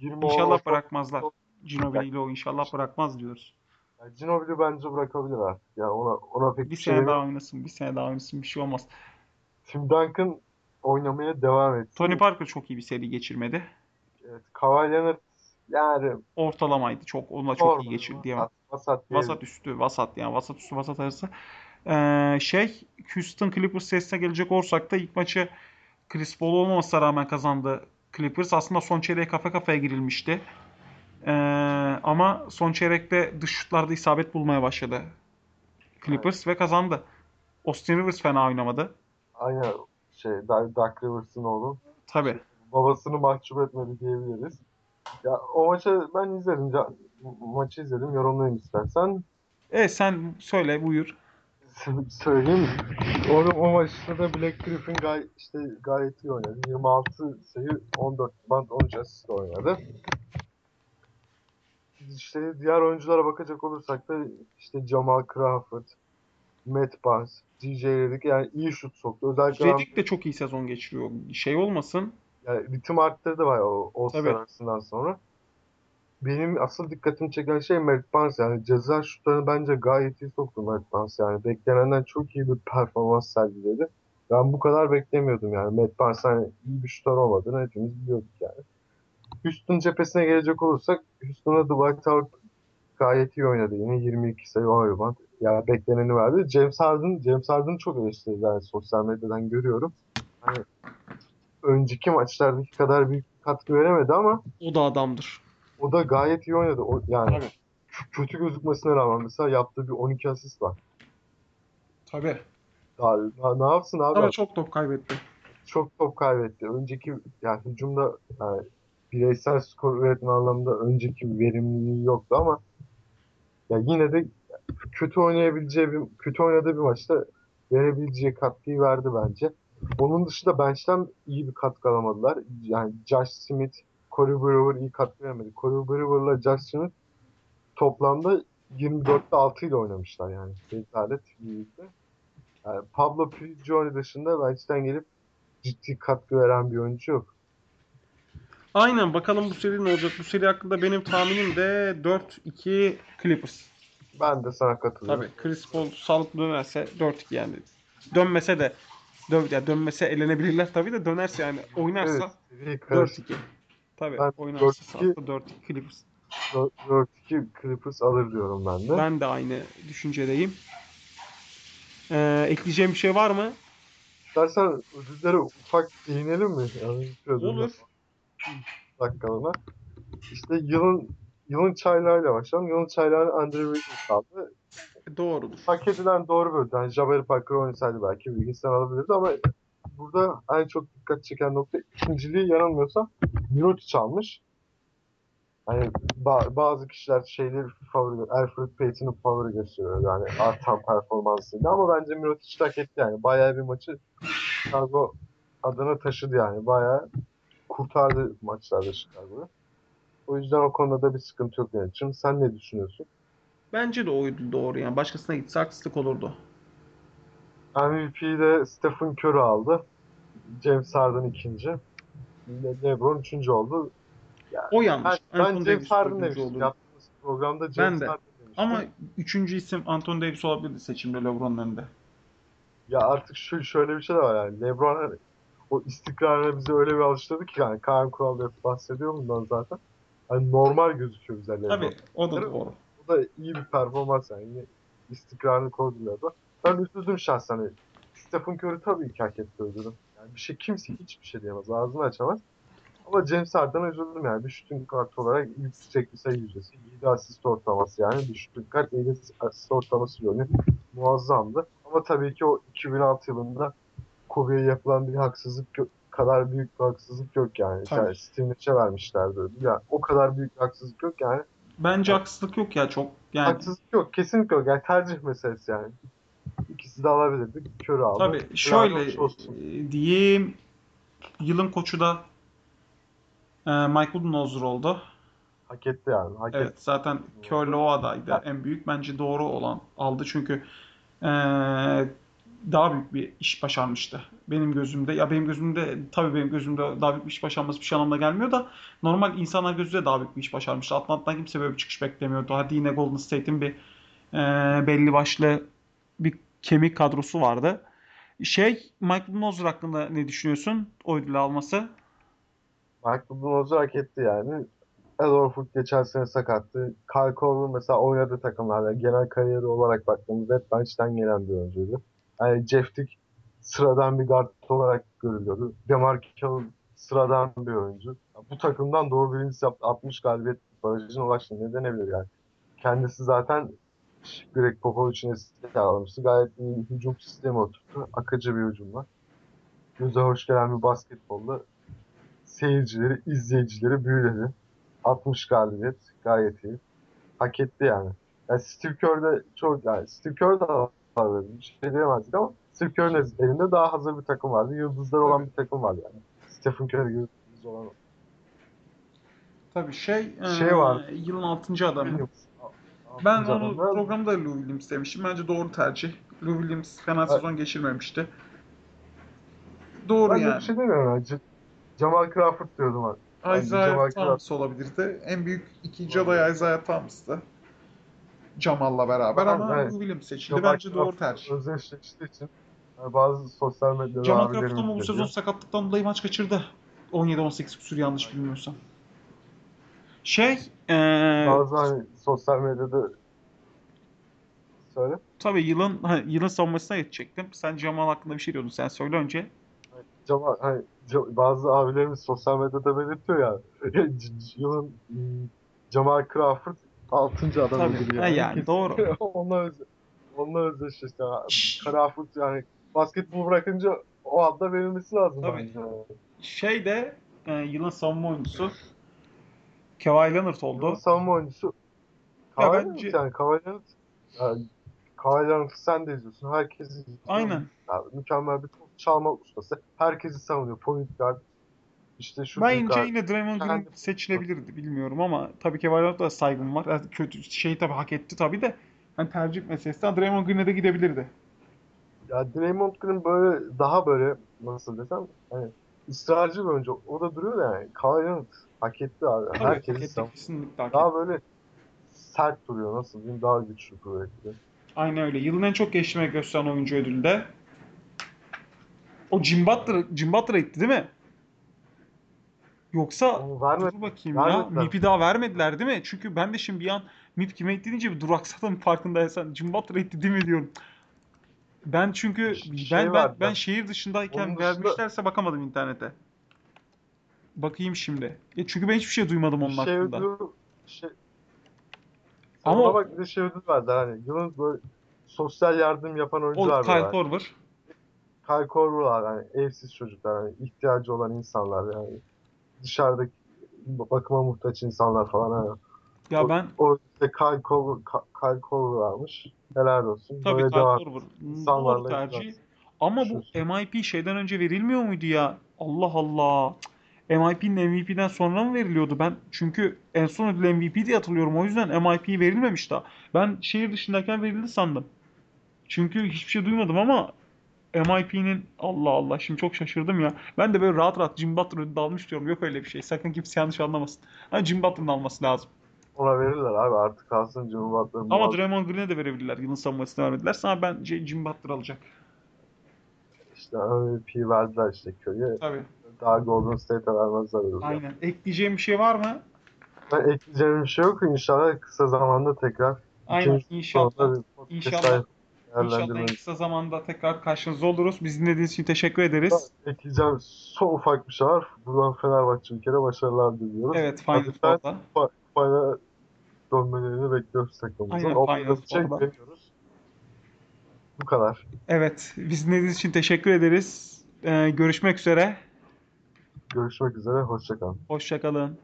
[SPEAKER 2] 20
[SPEAKER 1] İnşallah bırakmazlar. Ginobili ile o inşallah bırakmaz diyoruz.
[SPEAKER 2] Yani Ginobili bence bırakabilir artık. Yani ona ona pek
[SPEAKER 1] Bir
[SPEAKER 2] bir şey
[SPEAKER 1] sene daha
[SPEAKER 2] demiyorum.
[SPEAKER 1] oynasın, bir sene daha oynasın bir şey olmaz.
[SPEAKER 2] Tim Duncan oynamaya devam etsin.
[SPEAKER 1] Tony Parker çok iyi bir seri geçirmedi.
[SPEAKER 2] Evet, Kawhi Leonard yani
[SPEAKER 1] Ortalamaydı çok. Onunla çok iyi geçirdi diyemem.
[SPEAKER 2] vasat, vasat
[SPEAKER 1] üstü, vasat yani vasat üstü, vasat arası. Ee, şey, Houston Clippers serisine gelecek olursak da ilk maçı Chris Paul olmamasına rağmen kazandı Clippers. Aslında son çeyreğe kafa kafaya girilmişti. Ee, ama son çeyrekte dış şutlarda isabet bulmaya başladı Clippers ve kazandı. Austin Rivers fena oynamadı.
[SPEAKER 2] Aynen şey Doug Rivers'ın oğlu.
[SPEAKER 1] Tabii.
[SPEAKER 2] Babasını mahcup etmedi diyebiliriz. Ya o maçı ben izledim. Maçı izledim. Yorumlayayım istersen.
[SPEAKER 1] E sen söyle buyur.
[SPEAKER 2] söyleyeyim. Orada o maçta da Black Griffin gay işte gayet iyi oynadı. 26 sayı 14 band 13 asist oynadı. İşte diğer oyunculara bakacak olursak da işte Jamal Crawford, Matt Barnes, DJ Redick yani iyi şut soktu. Özellikle
[SPEAKER 1] Redick de çok iyi sezon geçiriyor. Şey olmasın.
[SPEAKER 2] yani ritim arttırdı bayağı o All-Star sonra. Benim asıl dikkatimi çeken şey Matt Barnes yani ceza şutlarını bence gayet iyi soktu Matt Barnes yani beklenenden çok iyi bir performans sergiledi. Ben bu kadar beklemiyordum yani Matt Barnes hani iyi bir şutör olmadığını hepimiz biliyorduk yani. Houston cephesine gelecek olursak Houston'a Dwight Howard gayet iyi oynadı yine 22 sayı 10 rebound. Yani bekleneni verdi. James Harden, James Harden'ı çok eleştirdiler yani sosyal medyadan görüyorum. Hani önceki maçlardaki kadar büyük katkı veremedi ama
[SPEAKER 1] O da adamdır.
[SPEAKER 2] o da gayet iyi oynadı. O, yani
[SPEAKER 1] Tabii.
[SPEAKER 2] kötü gözükmesine rağmen mesela yaptığı bir 12 asist var.
[SPEAKER 1] Tabii.
[SPEAKER 2] Daha, daha ne yapsın abi?
[SPEAKER 1] Ama çok top kaybetti.
[SPEAKER 2] Çok top kaybetti. Önceki yani hücumda yani bireysel skor üretme anlamında önceki verimliliği yoktu ama ya yine de kötü oynayabileceği bir kötü oynadığı bir maçta verebileceği katkıyı verdi bence. Onun dışında bench'ten iyi bir katkı alamadılar. Yani Josh Smith, Corey Brewer iyi katkı veremedi. Corey Brewer'la Josh Smith toplamda 24'te 6 ile oynamışlar yani. Rezalet birlikte. Yani Pablo Prigioni dışında bench'ten gelip ciddi katkı veren bir oyuncu yok.
[SPEAKER 1] Aynen bakalım bu seri ne olacak. Bu seri hakkında benim tahminim de 4-2 Clippers.
[SPEAKER 2] Ben de sana katılıyorum.
[SPEAKER 1] Tabii Chris Paul sağlıklı dönerse 4-2 yani. Dönmese de dön, ya dönmese elenebilirler tabii de dönerse yani oynarsa
[SPEAKER 2] Evet, seri karışık.
[SPEAKER 1] 4-2. Tabii
[SPEAKER 2] Ben
[SPEAKER 1] oynarsa
[SPEAKER 2] 4-2
[SPEAKER 1] sağlıklı 4-2 Clippers.
[SPEAKER 2] 4-2 Clippers alır diyorum ben de.
[SPEAKER 1] Ben de aynı düşüncedeyim. Ee, ekleyeceğim bir şey var mı?
[SPEAKER 2] İstersen ödüllere ufak değinelim mi? Yani
[SPEAKER 1] Olur.
[SPEAKER 2] Dakikalığına. İşte yılın yılın çaylağıyla başlayalım. Yılın çaylağını Andre Wiggins aldı.
[SPEAKER 1] Doğrudur.
[SPEAKER 2] Hak edilen doğru ödül. Yani Jabari Parker oynasaydı belki Wiggins'ten alabilirdi ama burada en çok dikkat çeken nokta ikinciliği yanılmıyorsam Mirotic almış. Hani ba- bazı kişiler şeyleri favori, Alfred Payton'ı favori gösteriyor yani artan performansıyla ama bence Mirotic hak etti yani. Bayağı bir maçı Chicago adına taşıdı yani. Bayağı kurtardı maçlarda Chicago'yu. O yüzden o konuda da bir sıkıntı yok benim için. Sen ne düşünüyorsun?
[SPEAKER 1] Bence de oydu doğru yani. Başkasına gitse haksızlık olurdu.
[SPEAKER 2] MVP'yi de Stephen Curry aldı. James Harden ikinci. Le- LeBron üçüncü oldu.
[SPEAKER 1] O
[SPEAKER 2] Ben,
[SPEAKER 1] yanlış.
[SPEAKER 2] ben
[SPEAKER 1] Anthony
[SPEAKER 2] James Harden demiştim. Yaptığımız programda James
[SPEAKER 1] Ben de.
[SPEAKER 2] Harden demiştim.
[SPEAKER 1] Ama üçüncü isim Anthony Davis olabilirdi seçimde LeBron'un önünde.
[SPEAKER 2] Ya artık şu şöyle bir şey de var yani. LeBron hani o istikrarına bizi öyle bir alıştırdı ki yani Kaan Kural da hep bahsediyor bundan zaten. Hani normal gözüküyor bize.
[SPEAKER 1] Tabii o da doğru.
[SPEAKER 2] O da iyi bir performans yani. İstikrarını korudu LeBron. Ben üzüldüm şahsen. Hani Stephen Curry tabii ki hak etti ödülü. Yani bir şey kimse hiçbir şey diyemez. Ağzını açamaz. Ama James Harden'a üzüldüm yani. Bir şutun kart olarak yüksek bir sayı yüzdesi. 7 asist ortalaması yani. Bir şutun kart 7 asist ortalaması yönü muazzamdı. Ama tabii ki o 2006 yılında Kobe'ye yapılan bir haksızlık kadar büyük bir haksızlık yok yani.
[SPEAKER 1] Tabii.
[SPEAKER 2] yani Steve vermişlerdi. Yani o kadar büyük bir haksızlık yok yani.
[SPEAKER 1] Bence haksızlık yok ya çok. Yani
[SPEAKER 2] Haksızlık yok. Kesinlikle yok. Yani tercih meselesi yani. İkisi de alabilirdi. Körü aldı.
[SPEAKER 1] tabii
[SPEAKER 2] Helal
[SPEAKER 1] şöyle
[SPEAKER 2] olsun.
[SPEAKER 1] e, diyeyim yılın koçu da e, Michael Budenholzer oldu.
[SPEAKER 2] Hak etti yani. Hak
[SPEAKER 1] Evet
[SPEAKER 2] etti.
[SPEAKER 1] zaten Curry o adaydı en büyük. Bence doğru olan aldı çünkü eee, daha büyük bir iş başarmıştı benim gözümde. Ya benim gözümde tabii benim gözümde daha büyük bir iş başarması bir şey anlamına gelmiyor da normal insanlar gözünde daha büyük bir iş başarmıştı. Atlanta'dan kimse böyle bir çıkış beklemiyordu. Hadi yine Golden State'in bir eee, belli başlı bir kemik kadrosu vardı. Şey, Michael Moser hakkında ne düşünüyorsun? O ödülü alması.
[SPEAKER 2] Michael Budenholzer hak etti yani. Al Horford geçen sene sakattı. Kyle Korver mesela oynadığı takımlarda genel kariyeri olarak baktığımızda hep bench'ten gelen bir oyuncuydu. Yani Jeff Tick sıradan bir guard olarak görülüyordu. DeMarcus sıradan bir oyuncu. Bu takımdan doğru birincisi yaptı. 60 galibiyet barajına ulaştı. Ne denebilir yani? Kendisi zaten Greg Popovich'in eski almıştı. Gayet iyi hücum sistemi oturttu. Akıcı bir hücumla. Göze hoş gelen bir basketbolla seyircileri, izleyicileri büyüledi. 60 galibiyet gayet iyi. Hak etti yani. Yani Steve Kerr'de çok yani Steve Kerr da var bir şey diyemezdik ama Steve Kerr'ün elinde daha hazır bir takım vardı. Yıldızlar olan bir takım vardı yani. Stephen Curry gibi yıldız olan
[SPEAKER 1] Tabii şey,
[SPEAKER 2] Şey var.
[SPEAKER 1] yılın 6. adamı.
[SPEAKER 2] Williams.
[SPEAKER 1] Ben onu
[SPEAKER 2] adamlar.
[SPEAKER 1] programda Lou Williams demiştim. Bence doğru tercih. Lou Williams fena sezon geçirmemişti. Doğru
[SPEAKER 2] Ben
[SPEAKER 1] yani.
[SPEAKER 2] bir şey demiyorum yani. Jamal Crawford diyordum abi.
[SPEAKER 1] Isaiah Thomas olabilirdi. En büyük ikinci aday Isaiah Thomas'tı. Jamal'la beraber ama
[SPEAKER 2] Evet.
[SPEAKER 1] Lou Williams seçildi.
[SPEAKER 2] Jamal
[SPEAKER 1] Bence doğru tercih.
[SPEAKER 2] Özdeşleştiği için yani bazı sosyal medyada
[SPEAKER 1] Jamal
[SPEAKER 2] abilerimiz
[SPEAKER 1] Crawford ama bu sezon sakatlıktan dolayı maç kaçırdı. 17-18 küsur yanlış bilmiyorsam. Şey, eee
[SPEAKER 2] Bazı hani sosyal medyada söyle.
[SPEAKER 1] tabii yılın ha, yılın savunmasına geçecektim. Sen Jamal hakkında bir şey diyordun. Sen söyle önce.
[SPEAKER 2] Cemal, hani, bazı abilerimiz sosyal medyada belirtiyor ya. Yılın ım, Jamal Crawford 6. adam
[SPEAKER 1] Tabii.
[SPEAKER 2] ödülü
[SPEAKER 1] Ha, yani doğru.
[SPEAKER 2] onunla öz onunla özdeşleşti.
[SPEAKER 1] Şşş.
[SPEAKER 2] Crawford yani basketbol bırakınca o adda verilmesi lazım
[SPEAKER 1] Tabii.
[SPEAKER 2] bence.
[SPEAKER 1] Şey de e, yılın savunma oyuncusu Kawhi Leonard
[SPEAKER 2] Yılın
[SPEAKER 1] oldu.
[SPEAKER 2] savunma oyuncusu
[SPEAKER 1] Ya
[SPEAKER 2] Kawhi
[SPEAKER 1] bence-
[SPEAKER 2] yani Kawhi Leonard yani Kawhi Leonard'ı sen de izliyorsun. Herkes izliyor.
[SPEAKER 1] Aynen.
[SPEAKER 2] Yani mükemmel bir top çalma ustası. Herkesi savunuyor. Point guard. İşte şu
[SPEAKER 1] Bence yine Draymond Green seçilebilirdi bilmiyorum ama tabii Kawhi Leonard'a da saygım var. Yani kötü şeyi tabii hak etti tabii de hani tercih meselesi de Draymond Green'e de gidebilirdi.
[SPEAKER 2] Ya Draymond Green böyle daha böyle nasıl desem hani ısrarcı bir oyuncu. O da duruyor yani. Leonard hak etti abi.
[SPEAKER 1] Tabii hak
[SPEAKER 2] Herkesi
[SPEAKER 1] etti, kesinlikle hak
[SPEAKER 2] Daha böyle sert duruyor. Nasıl diyeyim? Daha güçlü de.
[SPEAKER 1] Aynen öyle. Yılın en çok geliştirme gösteren oyuncu ödülünde. O Jim Butler, Jim Butler etti değil mi? Yoksa
[SPEAKER 2] vermedi.
[SPEAKER 1] dur bakayım ya.
[SPEAKER 2] vermediler.
[SPEAKER 1] MIP'i daha vermediler değil mi? Çünkü ben de şimdi bir an MIP kime etti deyince bir duraksadım farkındaysan. Jim Butler etti değil mi diyorum. Ben çünkü
[SPEAKER 2] Şey
[SPEAKER 1] ben ben ben şehir dışındayken
[SPEAKER 2] Onun dışında-
[SPEAKER 1] vermişlerse bakamadım internete. Bakayım şimdi. Ya çünkü ben hiçbir şey duymadım onun
[SPEAKER 2] şey
[SPEAKER 1] hakkında.
[SPEAKER 2] ödülü şey
[SPEAKER 1] Ama-
[SPEAKER 2] Ama bak bir de şey ödül verdiler hani yılın böyle sosyal yardım yapan oyuncular
[SPEAKER 1] Kyle
[SPEAKER 2] var.
[SPEAKER 1] Korver.
[SPEAKER 2] Kyle Korver'lar hani evsiz çocuklar hani ihtiyacı olan insanlar yani dışarıdaki bakıma muhtaç insanlar falan hani.
[SPEAKER 1] Ya
[SPEAKER 2] O-
[SPEAKER 1] ben
[SPEAKER 2] O işte Kyle Korver, Kyle Korver almış. Helal olsun.
[SPEAKER 1] tabii
[SPEAKER 2] Böyle
[SPEAKER 1] Kyle
[SPEAKER 2] devam.
[SPEAKER 1] Korver. Doğru tercih. Ama bu. MIP şeyden önce verilmiyor muydu ya? Allah Allah. MIP'nin MVP'den sonra mı veriliyordu? Ben çünkü en son ödül MVP diye hatırlıyorum. O yüzden MIP verilmemiş daha. Ben şehir dışındayken verildi sandım. Çünkü hiçbir şey duymadım ama MIP'nin Allah Allah şimdi çok şaşırdım ya. Ben de böyle rahat rahat Jim Butler ödülü almış diyorum. Yok öyle bir şey. Sakın kimse yanlış anlamasın. Hani Jim Butler'ın alması lazım.
[SPEAKER 2] Ona verirler abi artık kalsın Cumhurbaşkanı.
[SPEAKER 1] Ama Draymond Green'e de verebilirler. Yılın savunmasına vermediler. Sana bence Jim Butler alacak.
[SPEAKER 2] işte MVP verdiler işte köye.
[SPEAKER 1] Tabii.
[SPEAKER 2] Daha Golden State'e vermezler.
[SPEAKER 1] Aynen. Ekleyeceğim bir şey var mı?
[SPEAKER 2] Ben ekleyeceğim bir şey yok. İnşallah kısa zamanda tekrar
[SPEAKER 1] Aynen.
[SPEAKER 2] ikinci
[SPEAKER 1] İnşallah. İnşallah. İnşallah en kısa zamanda tekrar karşınızda oluruz. Bizi dinlediğiniz için teşekkür ederiz.
[SPEAKER 2] Ekleyeceğim son ufak bir şey var. Buradan Fenerbahçe bir kere başarılar diliyoruz.
[SPEAKER 1] Evet, Final Four'da.
[SPEAKER 2] Kupaya dönmelerini bekliyoruz takımımızın.
[SPEAKER 1] Aynen, Final Four'da.
[SPEAKER 2] Bu kadar.
[SPEAKER 1] Evet, bizi dinlediğiniz için teşekkür ederiz. Ee, görüşmek üzere.
[SPEAKER 2] Görüşmek üzere. Hoşçakalın.
[SPEAKER 1] Hoşçakalın.